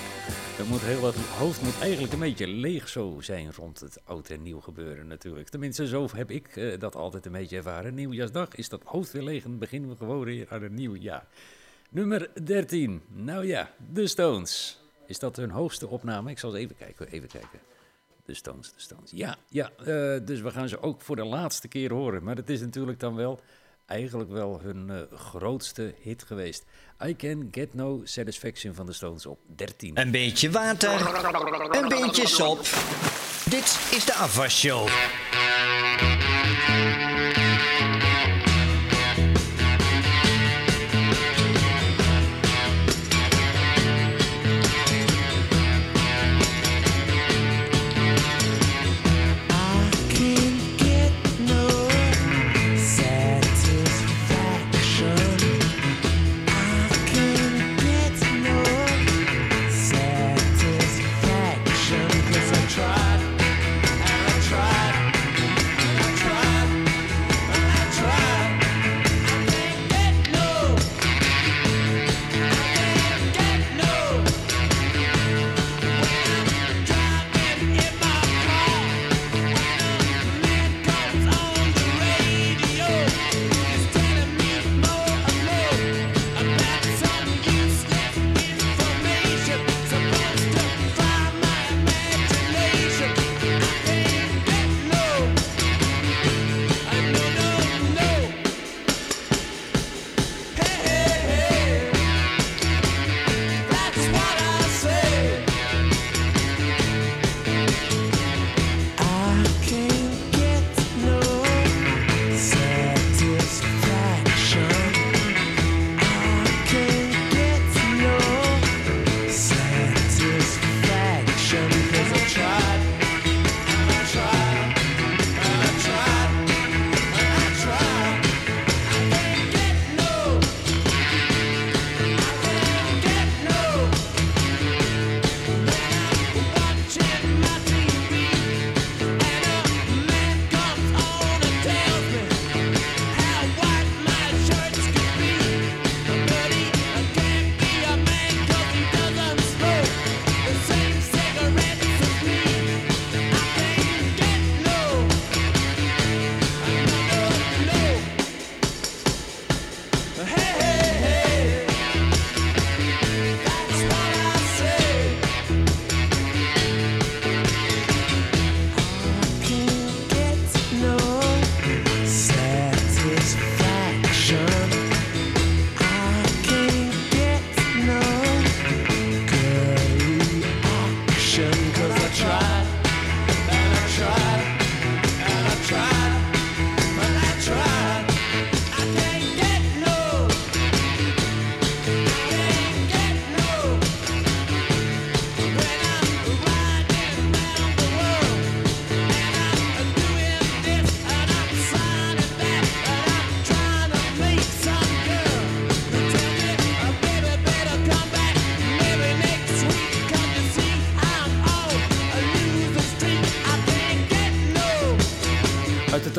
er moet heel wat, het hoofd moet eigenlijk een beetje leeg zo zijn rond het oud en nieuw gebeuren natuurlijk. Tenminste, zo heb ik eh, dat altijd een beetje ervaren. Nieuwjaarsdag is dat hoofd weer leeg en beginnen we gewoon weer aan een nieuw jaar. Nummer 13. Nou ja, The Stones. Is dat hun hoogste opname? Ik zal eens even kijken. Even kijken. De Stones, de Stones. Ja, ja eh, dus we gaan ze ook voor de laatste keer horen. Maar het is natuurlijk dan wel eigenlijk wel hun eh, grootste hit geweest. I Can Get No Satisfaction van de Stones op 13. Een beetje water, een beetje sop. Dit is de afwasshow. Can't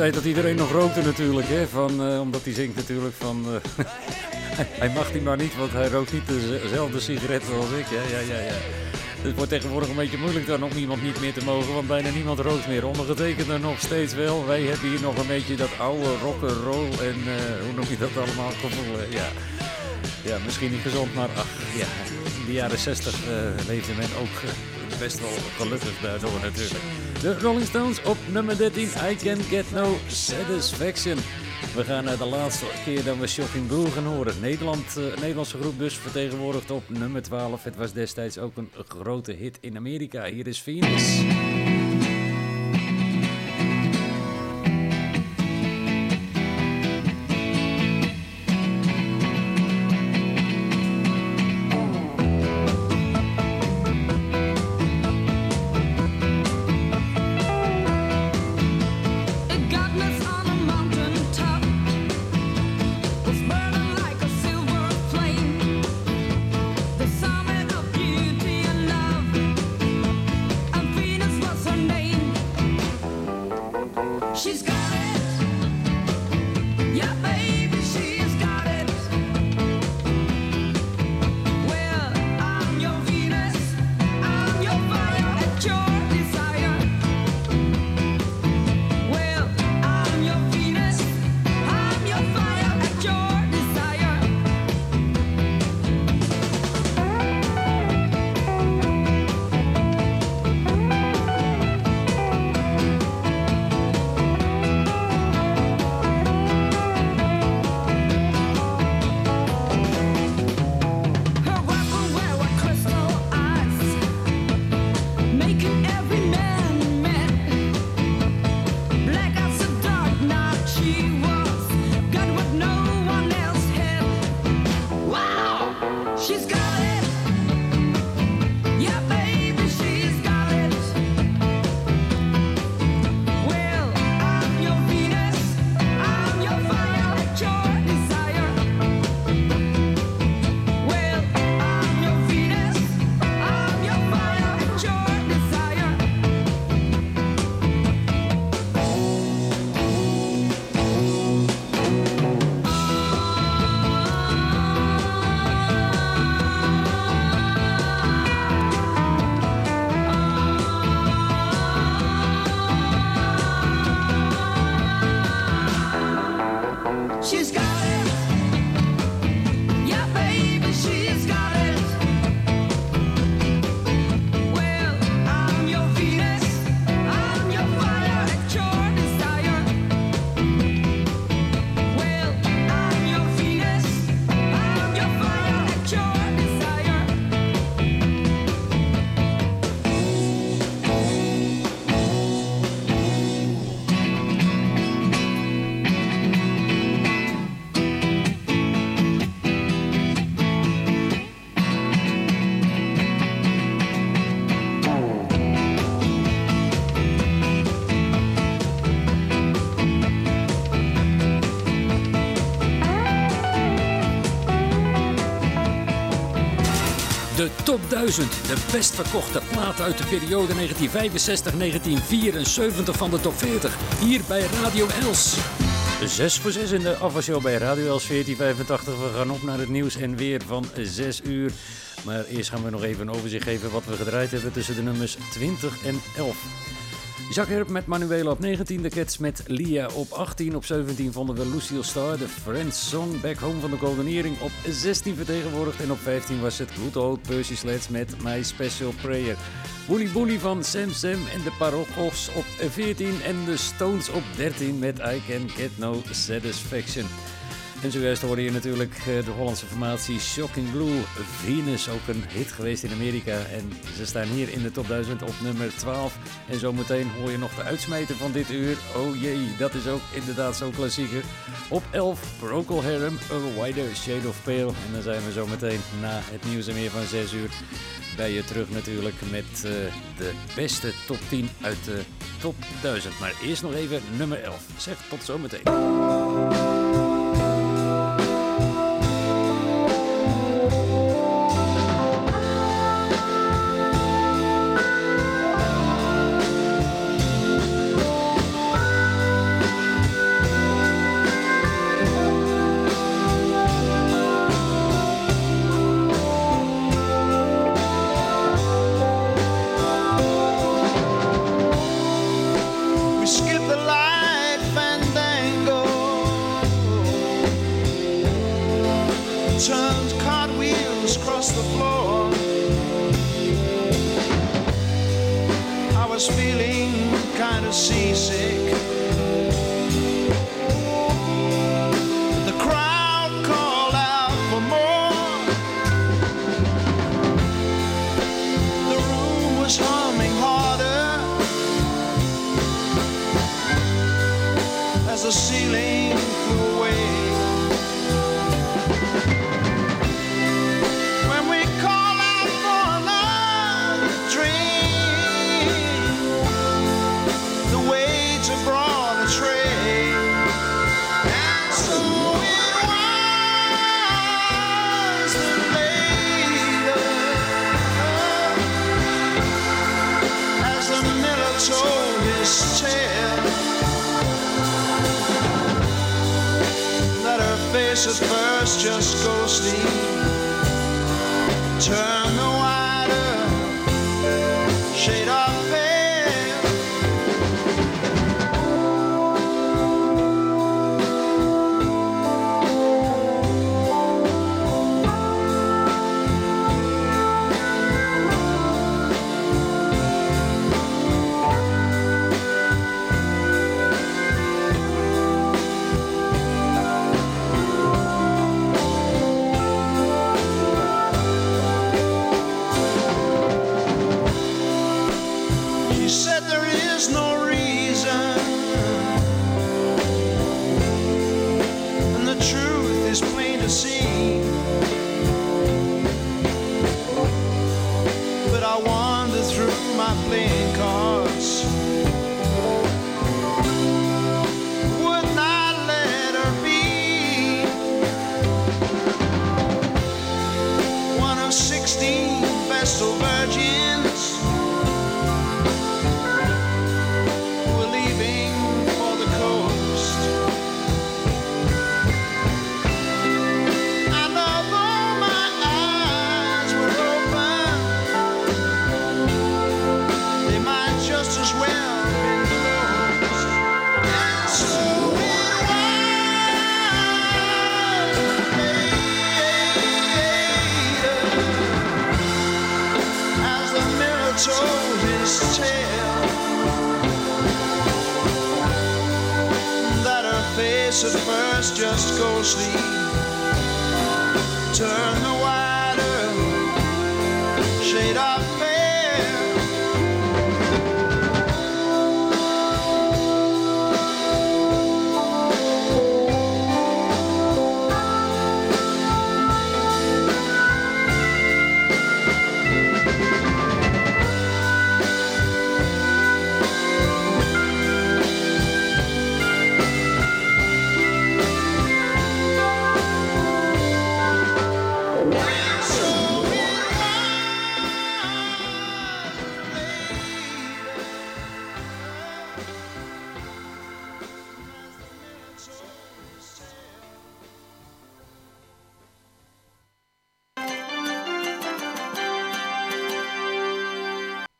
tijd dat iedereen nog rookte natuurlijk, hè? Van, eh, omdat hij zingt natuurlijk van... eh, hij- mag die maar niet, want hij rookt niet dezelfde sigaretten als ik. Hè? Ja, ja, ja. Het wordt tegenwoordig een beetje moeilijk dan om iemand niet meer te mogen, want bijna niemand rookt meer. Ondergetekende nog steeds wel. Wij hebben hier nog een beetje dat oude rock'n'roll en eh, hoe noem je dat allemaal? Ja. ja, misschien niet gezond, maar ach, ja. In de jaren 60 eh, leefde men ook best wel gelukkig daardoor natuurlijk. De Rolling Stones op nummer 13, I Can Get No Satisfaction. We gaan naar de laatste keer dat we Shocking Blue gaan horen. Nederland, eh, Nederlandse groep dus vertegenwoordigd op nummer 12. Het was destijds ook een grote hit in Amerika. Hier is Venus. Top 1000, de best verkochte plaat uit de periode 1965-1974 van de top 40. Hier bij Radio Els. 6 voor 6 in de afwasshow bij Radio Els 1485. We gaan op naar het nieuws en weer van 6 uur. Maar eerst gaan we nog even een overzicht geven wat we gedraaid hebben tussen de nummers 20 en 11. Jacques Herp met Manuela op 19, de Cats met Lia op 18. Op 17 vonden we Lucille Starr, de Friends Song Back Home van de Golden Earring op 16 vertegenwoordigd. En op 15 was het Good Old Percy Sledge met My Special Prayer. Woolly Woolly van Sam Sam en de Parochos op 14 en de Stones op 13 met I Can Get No Satisfaction. En zojuist hoorde je natuurlijk eh, de Hollandse formatie Shocking Blue. Venus, ook een hit geweest in Amerika. En ze staan hier in de top 1000 op nummer 12. En zometeen hoor je nog de uitsmijter van dit uur. Oh jee, dat is ook inderdaad zo'n klassieker. Op 11, Procol Harum, A Wider Shade of Pale. En dan zijn we zometeen na het nieuws en meer van 6 uur bij je terug natuurlijk met eh, de beste top 10 uit de top 1000. Maar eerst nog even nummer 11. Zeg tot zometeen.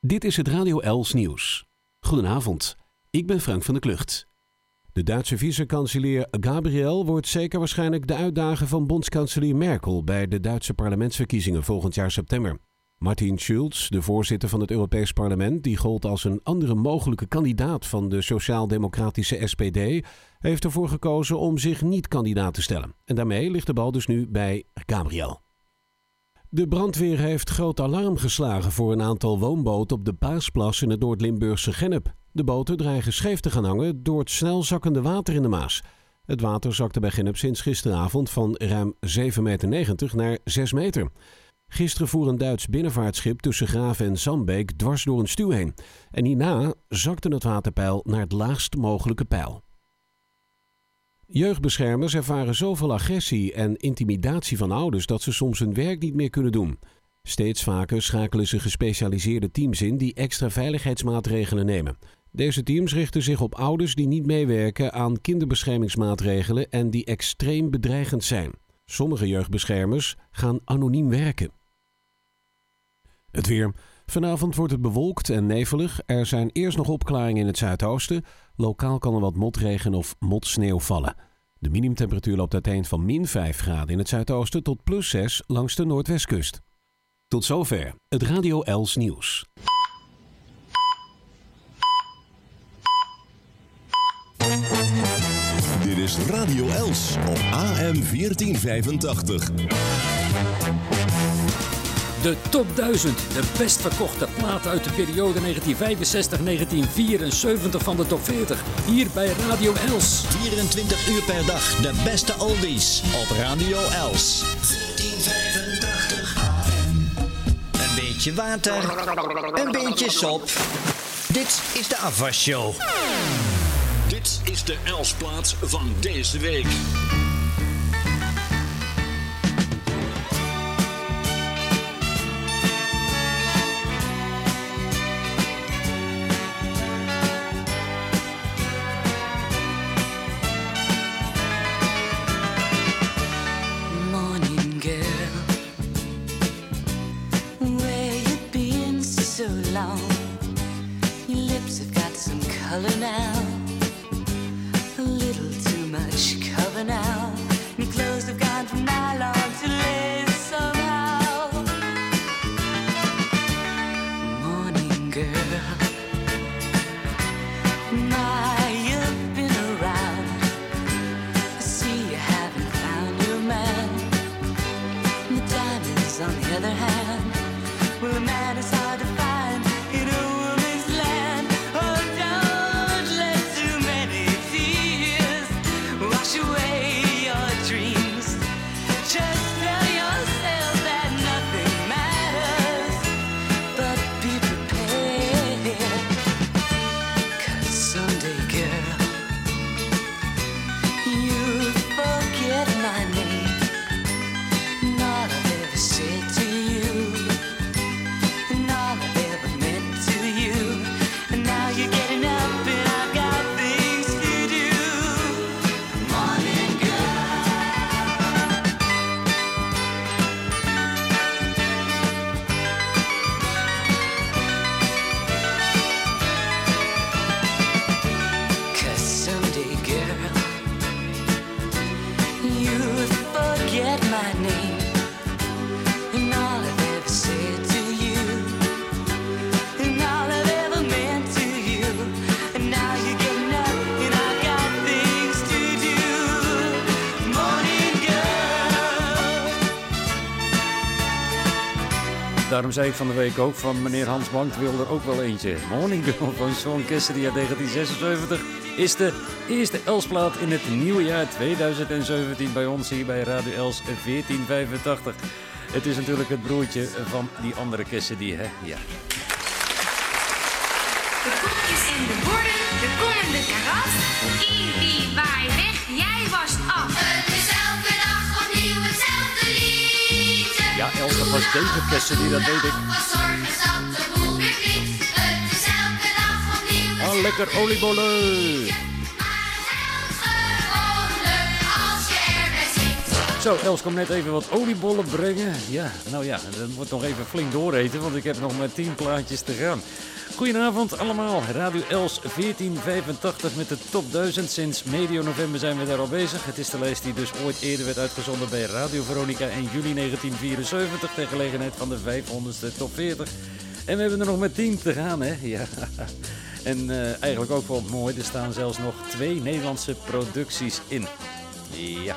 Dit is het Radio Els nieuws. Goedenavond, ik ben Frank van der Klucht. De Duitse vice-kanselier Gabriel wordt zeker waarschijnlijk de uitdager van bondskanselier Merkel bij de Duitse parlementsverkiezingen volgend jaar september. Martin Schulz, de voorzitter van het Europees Parlement, die gold als een andere mogelijke kandidaat van de sociaal-democratische SPD, heeft ervoor gekozen om zich niet kandidaat te stellen. En daarmee ligt de bal dus nu bij Gabriel. De brandweer heeft groot alarm geslagen voor een aantal woonboten op de Paasplas in het Noord-Limburgse Gennep. De boten dreigen scheef te gaan hangen door het snel zakkende water in de Maas. Het water zakte bij Gennep sinds gisteravond van ruim 7,90 meter naar 6 meter. Gisteren voer een Duits binnenvaartschip tussen Graven en Zandbeek dwars door een stuw heen. En hierna zakte het waterpeil naar het laagst mogelijke peil. Jeugdbeschermers ervaren zoveel agressie en intimidatie van ouders dat ze soms hun werk niet meer kunnen doen. Steeds vaker schakelen ze gespecialiseerde teams in die extra veiligheidsmaatregelen nemen. Deze teams richten zich op ouders die niet meewerken aan kinderbeschermingsmaatregelen en die extreem bedreigend zijn. Sommige jeugdbeschermers gaan anoniem werken. Het weer. Vanavond wordt het bewolkt en nevelig. Er zijn eerst nog opklaringen in het zuidoosten. Lokaal kan er wat motregen of motsneeuw vallen. De minimumtemperatuur loopt uiteen van min 5 graden in het zuidoosten tot plus 6 langs de noordwestkust. Tot zover het Radio Els nieuws. Dit is Radio Els op AM 1485. De top 1000, de best verkochte platen uit de periode 1965-1974 van de top 40. Hier bij Radio Els. 24 uur per dag de beste oldies op Radio Els. 1485 AM. Een beetje water, een beetje sop. Dit is de afwasshow. Dit is de Elsplaats van deze week. Zei ik van de week ook van meneer Hans Bank wil er ook wel eentje. Morning Girl van Sean Cassidy uit 1976 is de eerste Elsplaat in het nieuwe jaar 2017 bij ons hier bij Radio Els 1485. Het is natuurlijk het broertje van die andere Cassidy, hè? Ja. De koekjes en de borden, de kom en de karas. Ibi, waai weg, jij wast af. Ja, Els, was deze Cassidy, dat weet ik. Ah, lekker oliebollen! Zo, Els komt net even wat oliebollen brengen. Ja, nou ja, dat wordt nog even flink dooreten, want ik heb nog maar 10 plaatjes te gaan. Goedenavond allemaal, Radio Els 1485 met de top 1000. Sinds medio november zijn we daar al bezig. Het is de lijst die dus ooit eerder werd uitgezonden bij Radio Veronica in juli 1974... ter gelegenheid van de 500ste top 40. En we hebben er nog maar 10 te gaan, hè? Ja. En eh, eigenlijk ook wel mooi, er staan zelfs nog twee Nederlandse producties in. Ja.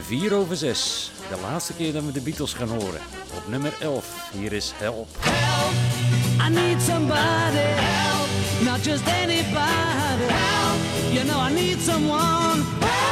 4 over 6. De laatste keer dat we de Beatles gaan horen. Op nummer 11. Hier is Help. I need somebody help, not just anybody help. You know I need someone help.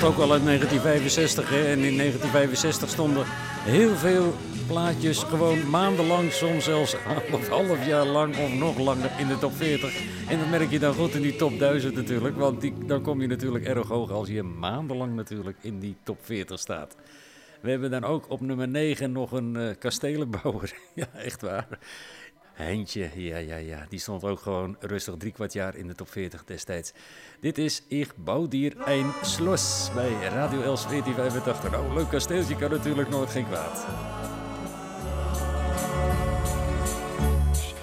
Dacht ook al uit 1965. Hè? En in 1965 stonden heel veel plaatjes gewoon maandenlang, soms zelfs half jaar lang of nog langer in de top 40. En dat merk je dan goed in die top 1000 natuurlijk. Want die, dan kom je natuurlijk erg hoog als je maandenlang natuurlijk in die top 40 staat. We hebben dan ook op nummer 9 nog een eh, kastelenbouwer. ja, echt waar. Heintje, ja, ja, ja. Die stond ook gewoon rustig drie kwart jaar in de top 40 destijds. Dit is Ich Bouwdier ein Schloss bij Radio Els 1485. Nou, leuk kasteeltje kan natuurlijk nooit geen kwaad.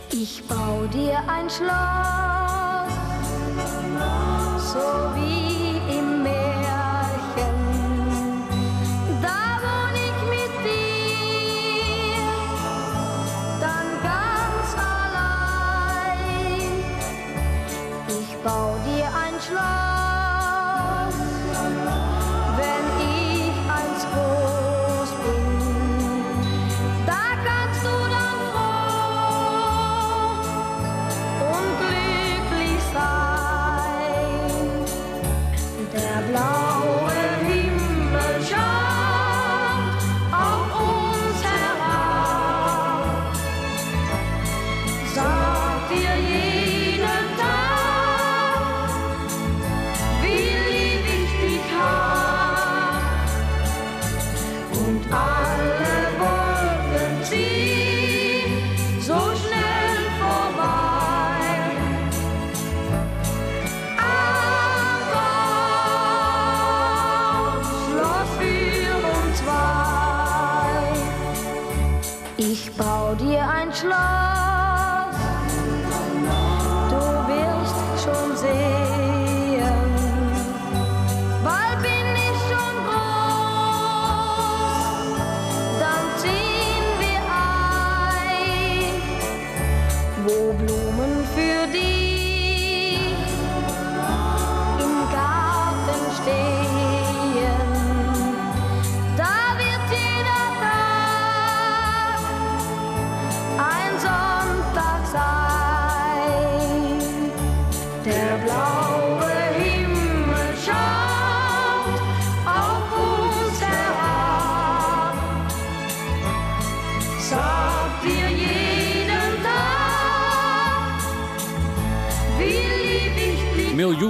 Ich bau dir ein Schloss, so wie Ich bau dir ein Schloss,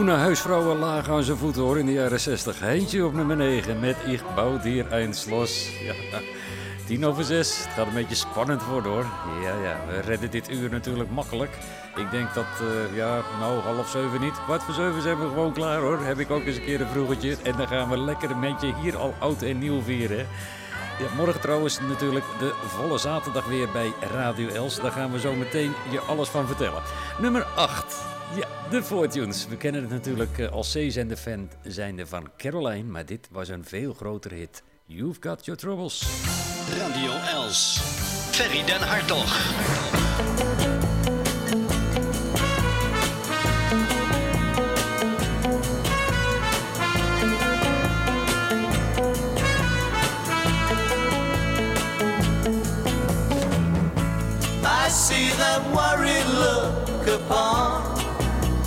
Miljoenen huisvrouwen lagen aan zijn voeten hoor in de jaren 60. Heintje op nummer 9 met Ich bouw Schloss. Ja, tien over zes. Het gaat een beetje spannend worden hoor. Ja, ja, we redden dit uur natuurlijk makkelijk. Ik denk dat, eh, ja, nou half zeven niet. Kwart voor zeven zijn we gewoon klaar hoor. Heb ik ook eens een keer een vroegetje. En dan gaan we lekker een beetje hier al oud en nieuw vieren. Ja, morgen trouwens natuurlijk de volle zaterdag weer bij Radio Els. Daar gaan we zo meteen je alles van vertellen. Nummer 8. Ja, de Fortunes. We kennen het natuurlijk eh, als C-zender-fan zijnde van Caroline. Maar dit was een veel grotere hit. You've Got Your Troubles. Radio Els. Ferry den Hartog. I see that worried look upon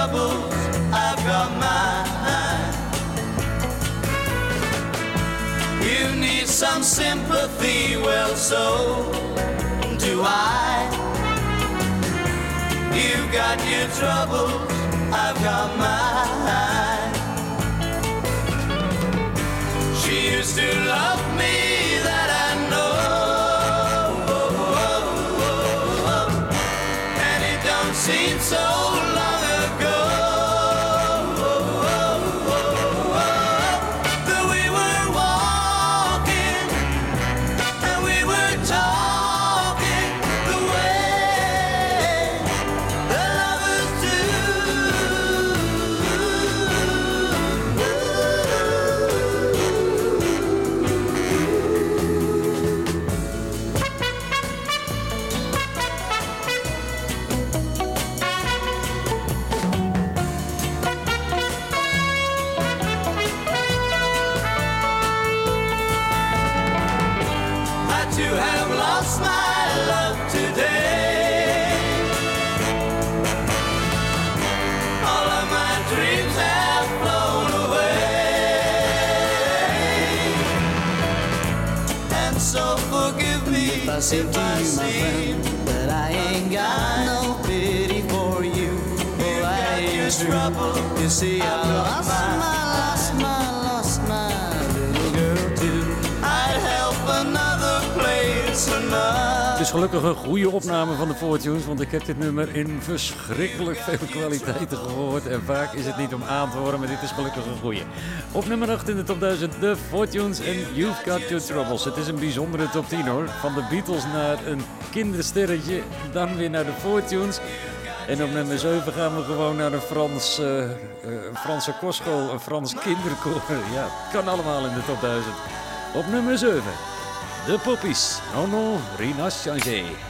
troubles, I've got mine. You need some sympathy, well, so do I. You've got your troubles, I've got mine. She used to love me, seem to you, my friend, that I ain't got no pity for you. Oh, I ain't true. You see, I'm lost my, gelukkig een goede opname van de Fortunes, want ik heb dit nummer in verschrikkelijk veel kwaliteiten gehoord. En vaak is het niet om aan te horen, maar dit is gelukkig een goede. Op nummer 8 in de top 1000, de Fortunes en You've Got Your Troubles. Het is een bijzondere top 10 hoor. Van de Beatles naar een kindersterretje, dan weer naar de Fortunes. En op nummer 7 gaan we gewoon naar een Frans, een Franse kostschool, een Frans kinderkoor. Ja, kan allemaal in de top 1000. Op nummer 7, De Poppies. No, no, Rinas Changer.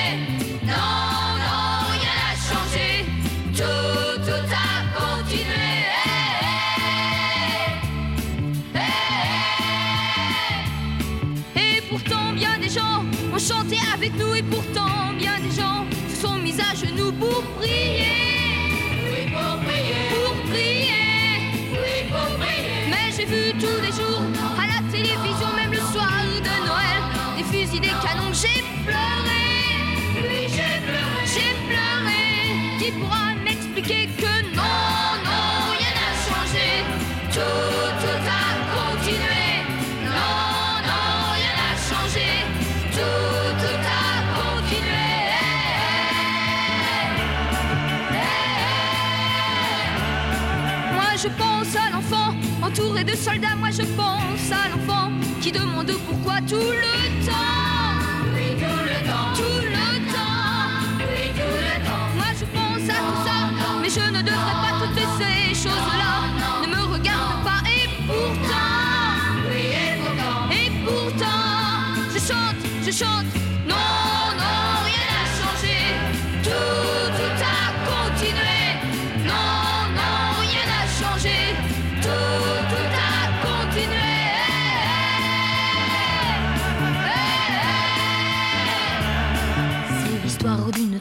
Tout, tout a continué. Et pourtant bien des gens ont chanté avec nous et pourtant bien des gens se sont mis à genoux pour prier. Oui, pour prier. Pour prier. Oui, pour prier. Mais j'ai vu tous les jours à la télévision, même le soir de Noël, des fusils, des canons, j'ai pleuré. Oui, j'ai pleuré. J'ai pleuré. Qui pourra que non, non, rien n'a changé. Tout, tout a continué. Non, non, rien n'a changé. Tout, tout a continué. Moi je pense à l'enfant entouré de soldats, moi je pense à l'enfant qui demande pourquoi tout le temps. Je ne devrais pas toutes ces choses-là. Ne me regarde pas et pourtant. Oui, et pourtant. Et pourtant, je chante, je chante.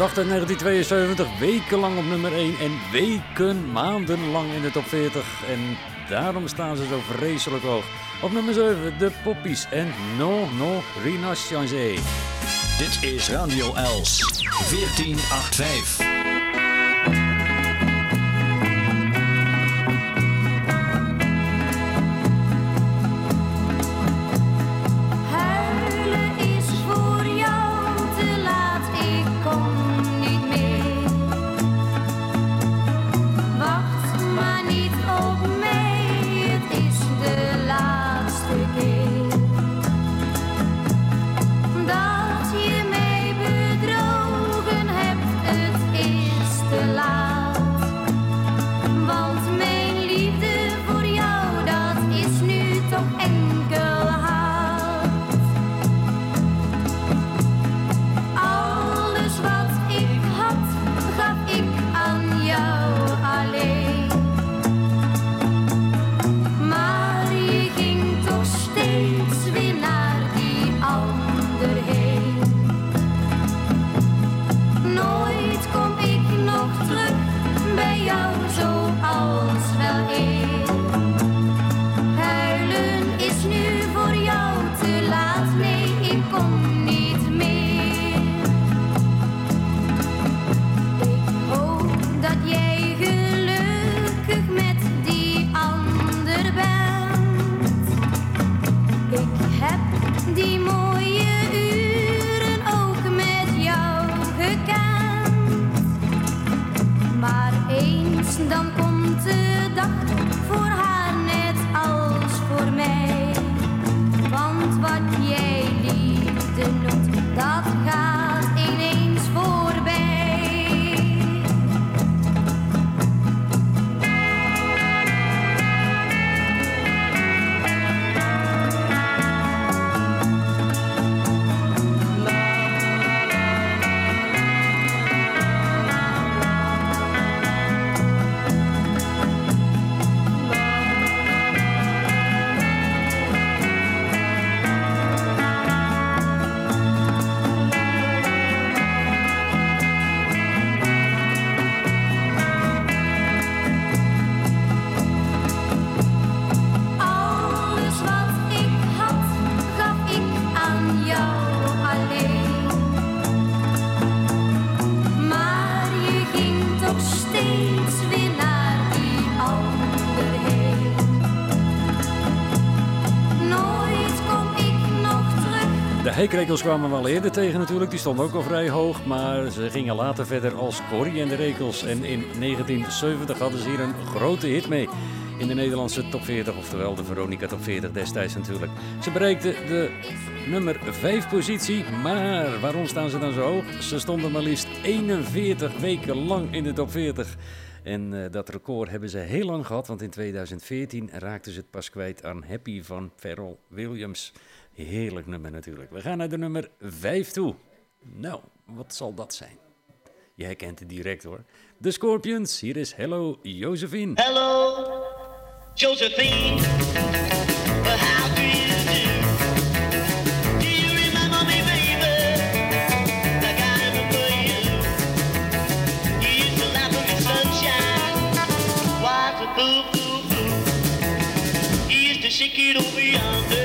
Uit 1972, wekenlang op nummer 1 en weken, maandenlang in de top 40. En daarom staan ze zo vreselijk hoog. Op nummer 7, de Poppies en Non, non, rien n'a changé. Dit is Radio Els 1485. Heikrekels kwamen we al eerder tegen natuurlijk, die stonden ook al vrij hoog. Maar ze gingen later verder als Corrie en de Rekels. En in 1970 hadden ze hier een grote hit mee. In de Nederlandse top 40, oftewel de Veronica top 40 destijds natuurlijk. Ze bereikten de nummer 5 positie, maar waarom staan ze dan zo hoog? Ze stonden maar liefst 41 weken lang in de top 40. En eh, dat record hebben ze heel lang gehad, want in 2014 raakten ze het pas kwijt aan Happy van Pharrell Williams. Heerlijk nummer natuurlijk. We gaan naar de nummer 5 toe. Nou, wat zal dat zijn? Jij kent het direct hoor. De Scorpions, hier is Hello Josephine. Hello, Josephine. How do you do? Do you remember me, baby? I remember you. You used to me, sunshine. Why the boo boo boo? You used to shake it over yonder.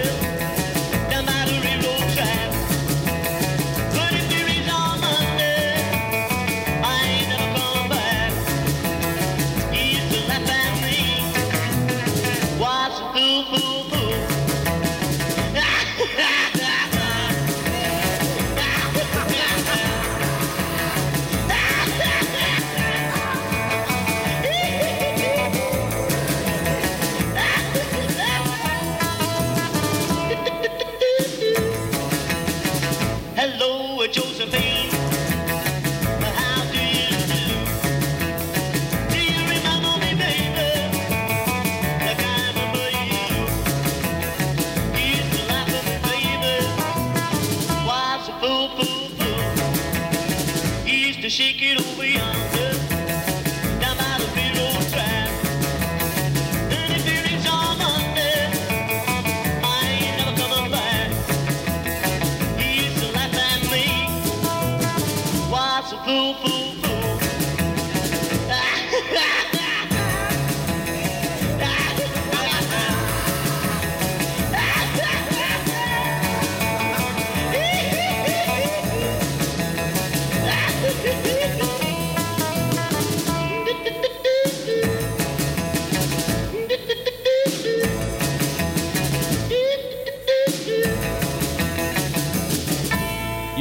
Shake it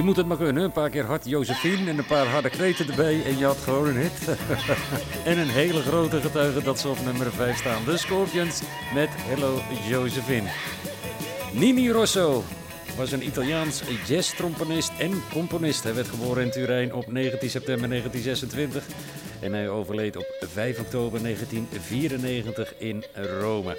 Je moet het maar kunnen. Een paar keer hard Josephine en een paar harde kreten erbij. En je had gewoon een hit. en een hele grote getuige dat ze op nummer 5 staan. De Scorpions met Hello Josephine. Nini Rosso was een Italiaans jazztromponist en componist. Hij werd geboren in Turijn op 19 september 1926. En hij overleed op 5 oktober 1994 in Rome.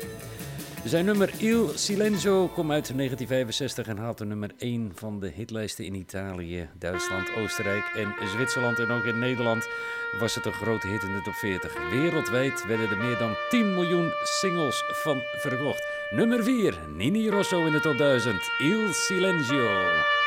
Zijn nummer Il Silenzio komt uit 1965 en haalt de nummer 1 van de hitlijsten in Italië, Duitsland, Oostenrijk en Zwitserland. En ook in Nederland was het een grote hit in de top 40. Wereldwijd werden er meer dan 10 miljoen singles van verkocht. Nummer 4, Nini Rosso in de top 1000, Il Silenzio.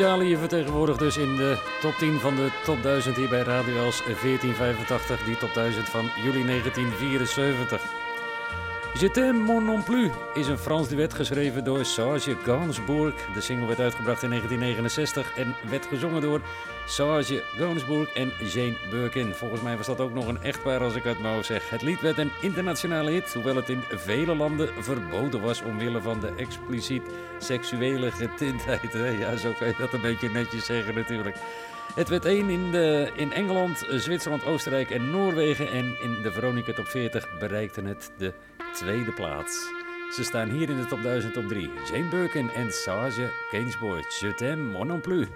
Italië vertegenwoordigd dus in de top 10 van de top 1000 hier bij Radio Els 1485. Die top 1000 van juli 1974. Je t'aime mon non plus is een Frans duet geschreven door Serge Gainsbourg. De single werd uitgebracht in 1969 en werd gezongen door Serge Gainsbourg en Jane Birkin. Volgens mij was dat ook nog een echtpaar als ik uit mijn hoofd zeg. Het lied werd een internationale hit, hoewel het in vele landen verboden was omwille van de expliciet seksuele getintheid. Ja, zo kan je dat een beetje netjes zeggen natuurlijk. Het werd één in, de, in Engeland, Zwitserland, Oostenrijk en Noorwegen. En in de Veronica Top 40 bereikte het de tweede plaats. Ze staan hier in de top 1000 op 3. Jane Birkin en Serge Gainsbourg. Je t'aime, moi non plus.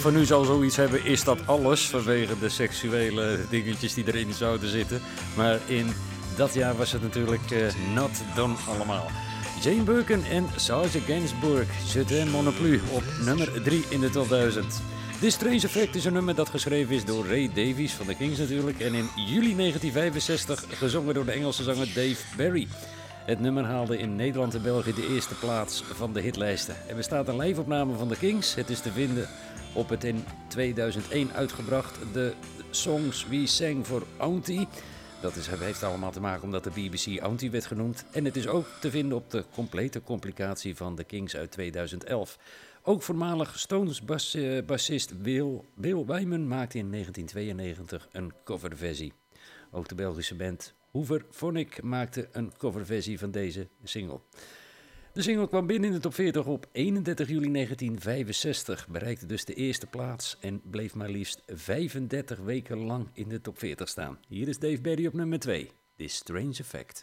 Van nu zal zoiets hebben, is dat alles vanwege de seksuele dingetjes die erin zouden zitten. Maar in dat jaar was het natuurlijk eh, not done allemaal. Jane Birkin en Serge Gainsbourg, Je t'aime mon plus, op nummer 3 in de top 1000. This Strange Effect is een nummer dat geschreven is door Ray Davies van de Kings natuurlijk. En in juli 1965 gezongen door de Engelse zanger Dave Barry. Het nummer haalde in Nederland en België de eerste plaats van de hitlijsten. Er bestaat een live-opname van de Kings. Het is te vinden op het in 2001 uitgebracht de Songs We Sang for Auntie. Dat is, heeft allemaal te maken omdat de BBC Auntie werd genoemd. En het is ook te vinden op de complete complicatie van de Kings uit 2011. Ook voormalig Stones bas, eh, Will, Will Wyman maakte in 1992 een coverversie. Ook de Belgische band Hoover Phonic maakte een coverversie van deze single. De single kwam binnen in de top 40 op 31 juli 1965, bereikte dus de eerste plaats en bleef maar liefst 35 weken lang in de top 40 staan. Hier is Dave Berry op nummer 2, This Strange Effect.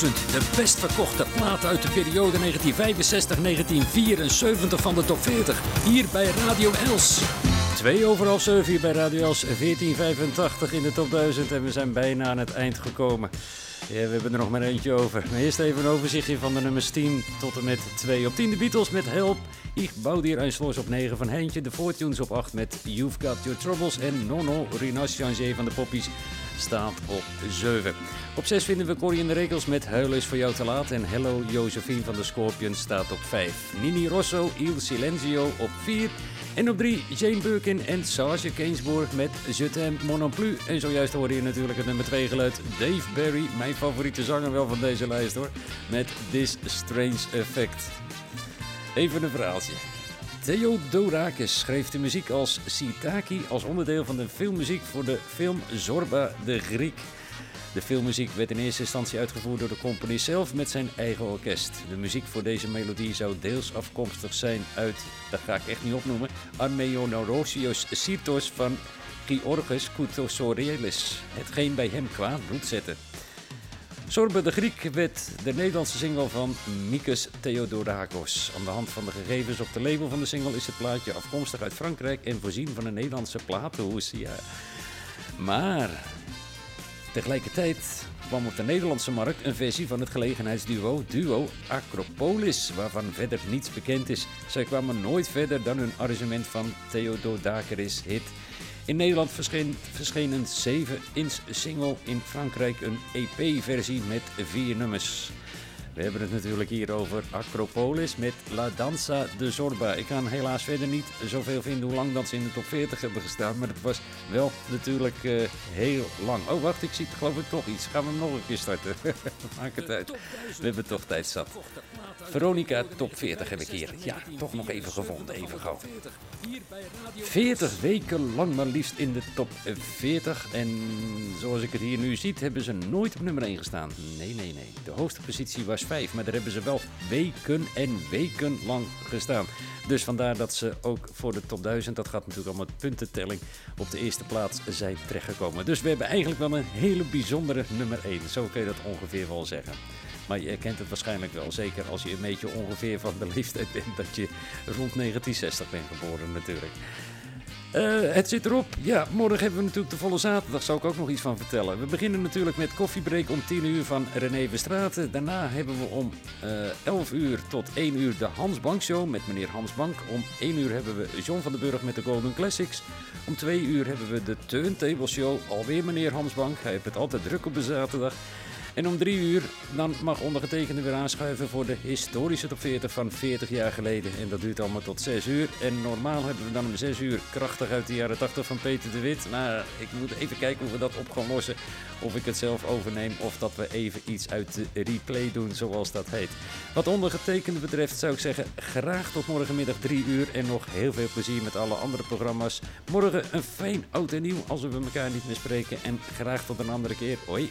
De best verkochte platen uit de periode 1965-1974 van de top 40. Hier bij Radio Els. Twee over half zeven hier bij Radio Els 1485 in de top 1000 en we zijn bijna aan het eind gekomen. Ja, we hebben er nog maar eentje over. Maar eerst even een overzichtje van de nummers 10 tot en met 2. Op 10 de Beatles met Help. Ich bouw dir een sloos op 9 van Heintje. De Fortunes op 8 met You've Got Your Troubles. En Nono Rinas Changer van de Poppies staat op 7. Op 6 vinden we Corrie in de Rekels met Huilen is voor jou te laat. En Hello Josephine van de Scorpions staat op 5. Nini Rosso, Il Silenzio op 4. En op 3 Jane Birkin en Serge Gainsbourg met Je t'aime mon. En zojuist hoorde je natuurlijk het nummer 2 geluid. Dave Barry, mijn favoriete zanger wel van deze lijst hoor. Met This Strange Effect. Even een verhaaltje. Theodorakis schreef de muziek als Sitaki als onderdeel van de filmmuziek voor de film Zorba de Griek. De filmmuziek werd in eerste instantie uitgevoerd door de componist zelf met zijn eigen orkest. De muziek voor deze melodie zou deels afkomstig zijn uit, dat ga ik echt niet opnoemen, Armeonorosios Sirtos van Georges Koutosorelis, hetgeen bij hem kwaad bloed zette. Sorbe de Griek werd de Nederlandse single van Mikes Theodorakos. Aan de hand van de gegevens op de label van de single is het plaatje afkomstig uit Frankrijk en voorzien van een Nederlandse platenhoes. Maar Tegelijkertijd kwam op de Nederlandse markt een versie van het gelegenheidsduo Duo Acropolis, waarvan verder niets bekend is. Zij kwamen nooit verder dan hun arrangement van Theodor Dakeris hit. In Nederland verscheen, een 7-inch single, in Frankrijk een EP-versie met vier nummers. We hebben het natuurlijk hier over Acropolis met La Danza de Zorba. Ik kan helaas verder niet zoveel vinden hoe lang dat ze in de top 40 hebben gestaan. Maar het was wel natuurlijk eh, heel lang. Oh, wacht, ik zie geloof ik toch iets. Gaan we hem nog een keer starten? Maak het uit. We hebben toch tijd zat. Veronica top 40 heb ik hier. Ja, toch nog even gevonden. Even gauw. 40 weken lang maar liefst in de top 40. En zoals ik het hier nu zie, hebben ze nooit op nummer 1 gestaan. Nee, nee, nee. De hoogste positie was 5, maar daar hebben ze wel weken en weken lang gestaan. Dus vandaar dat ze ook voor de top 1000, dat gaat natuurlijk allemaal met puntentelling, op de eerste plaats zijn terechtgekomen. Dus we hebben eigenlijk wel een hele bijzondere nummer 1. Zo kun je dat ongeveer wel zeggen. Maar je herkent het waarschijnlijk wel, zeker als je een beetje ongeveer van de leeftijd bent dat je rond 1960 bent geboren natuurlijk. Eh, het zit erop. Ja, morgen hebben we natuurlijk de volle zaterdag. Zou ik ook nog iets van vertellen. We beginnen natuurlijk met koffiebreak om 10 uur van René Verstraeten. Daarna hebben we om eh 11 uur tot 1 uur de Hans Bank Show met meneer Hans Bank. Om 1 uur hebben we John van den Burg met de Golden Classics. Om 2 uur hebben we de Turntable Show. Alweer meneer Hans Bank. Hij heeft het altijd druk op de zaterdag. En om drie uur dan mag ondergetekende weer aanschuiven voor de historische top 40 van 40 jaar geleden. En dat duurt allemaal tot 6 uur. En normaal hebben we dan om 6 uur krachtig uit de jaren 80 van Peter de Wit. Nou, ik moet even kijken hoe we dat op gaan lossen. Of ik het zelf overneem of dat we even iets uit de replay doen zoals dat heet. Wat ondergetekende betreft zou ik zeggen graag tot morgenmiddag 3 uur. En nog heel veel plezier met alle andere programma's. Morgen een fijn oud en nieuw als we elkaar niet meer spreken. En graag tot een andere keer. Hoi.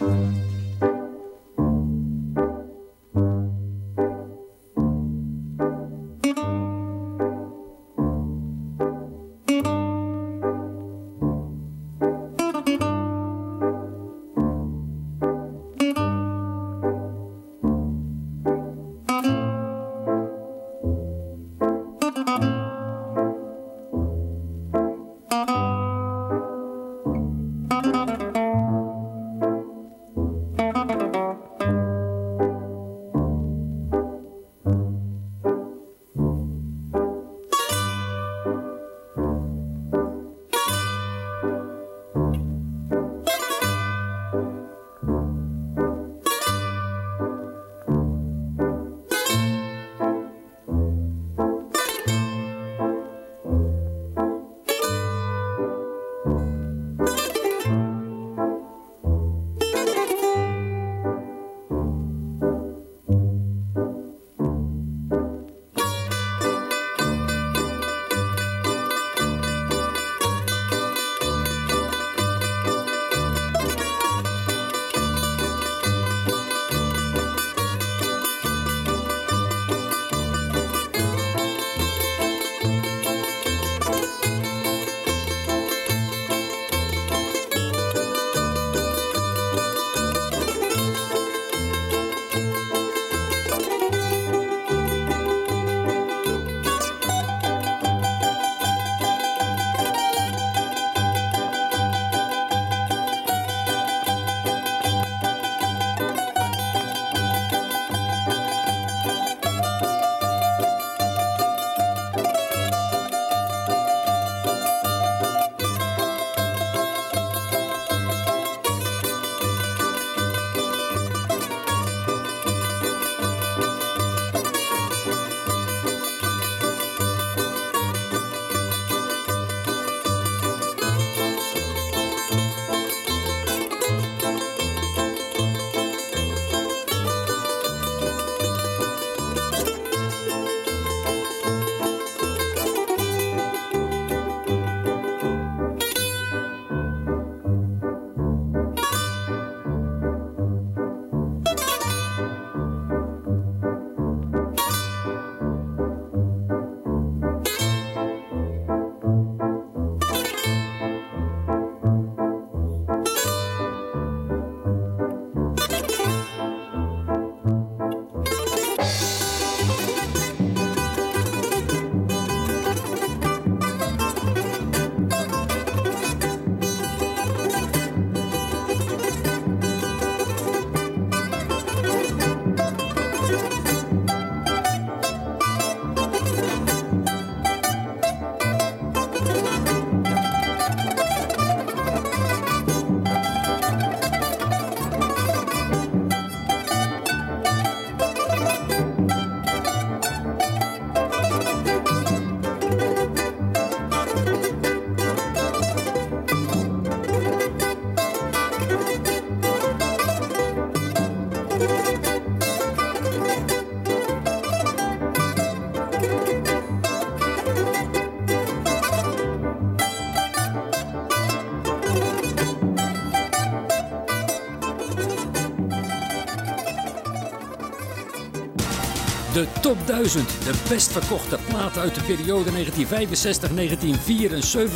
Top 1000, de best verkochte platen uit de periode 1965-1974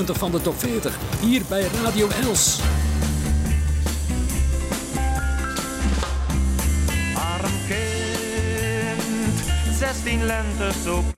van de top 40. Hier bij Radio Els. Arm kind, 16 lentes op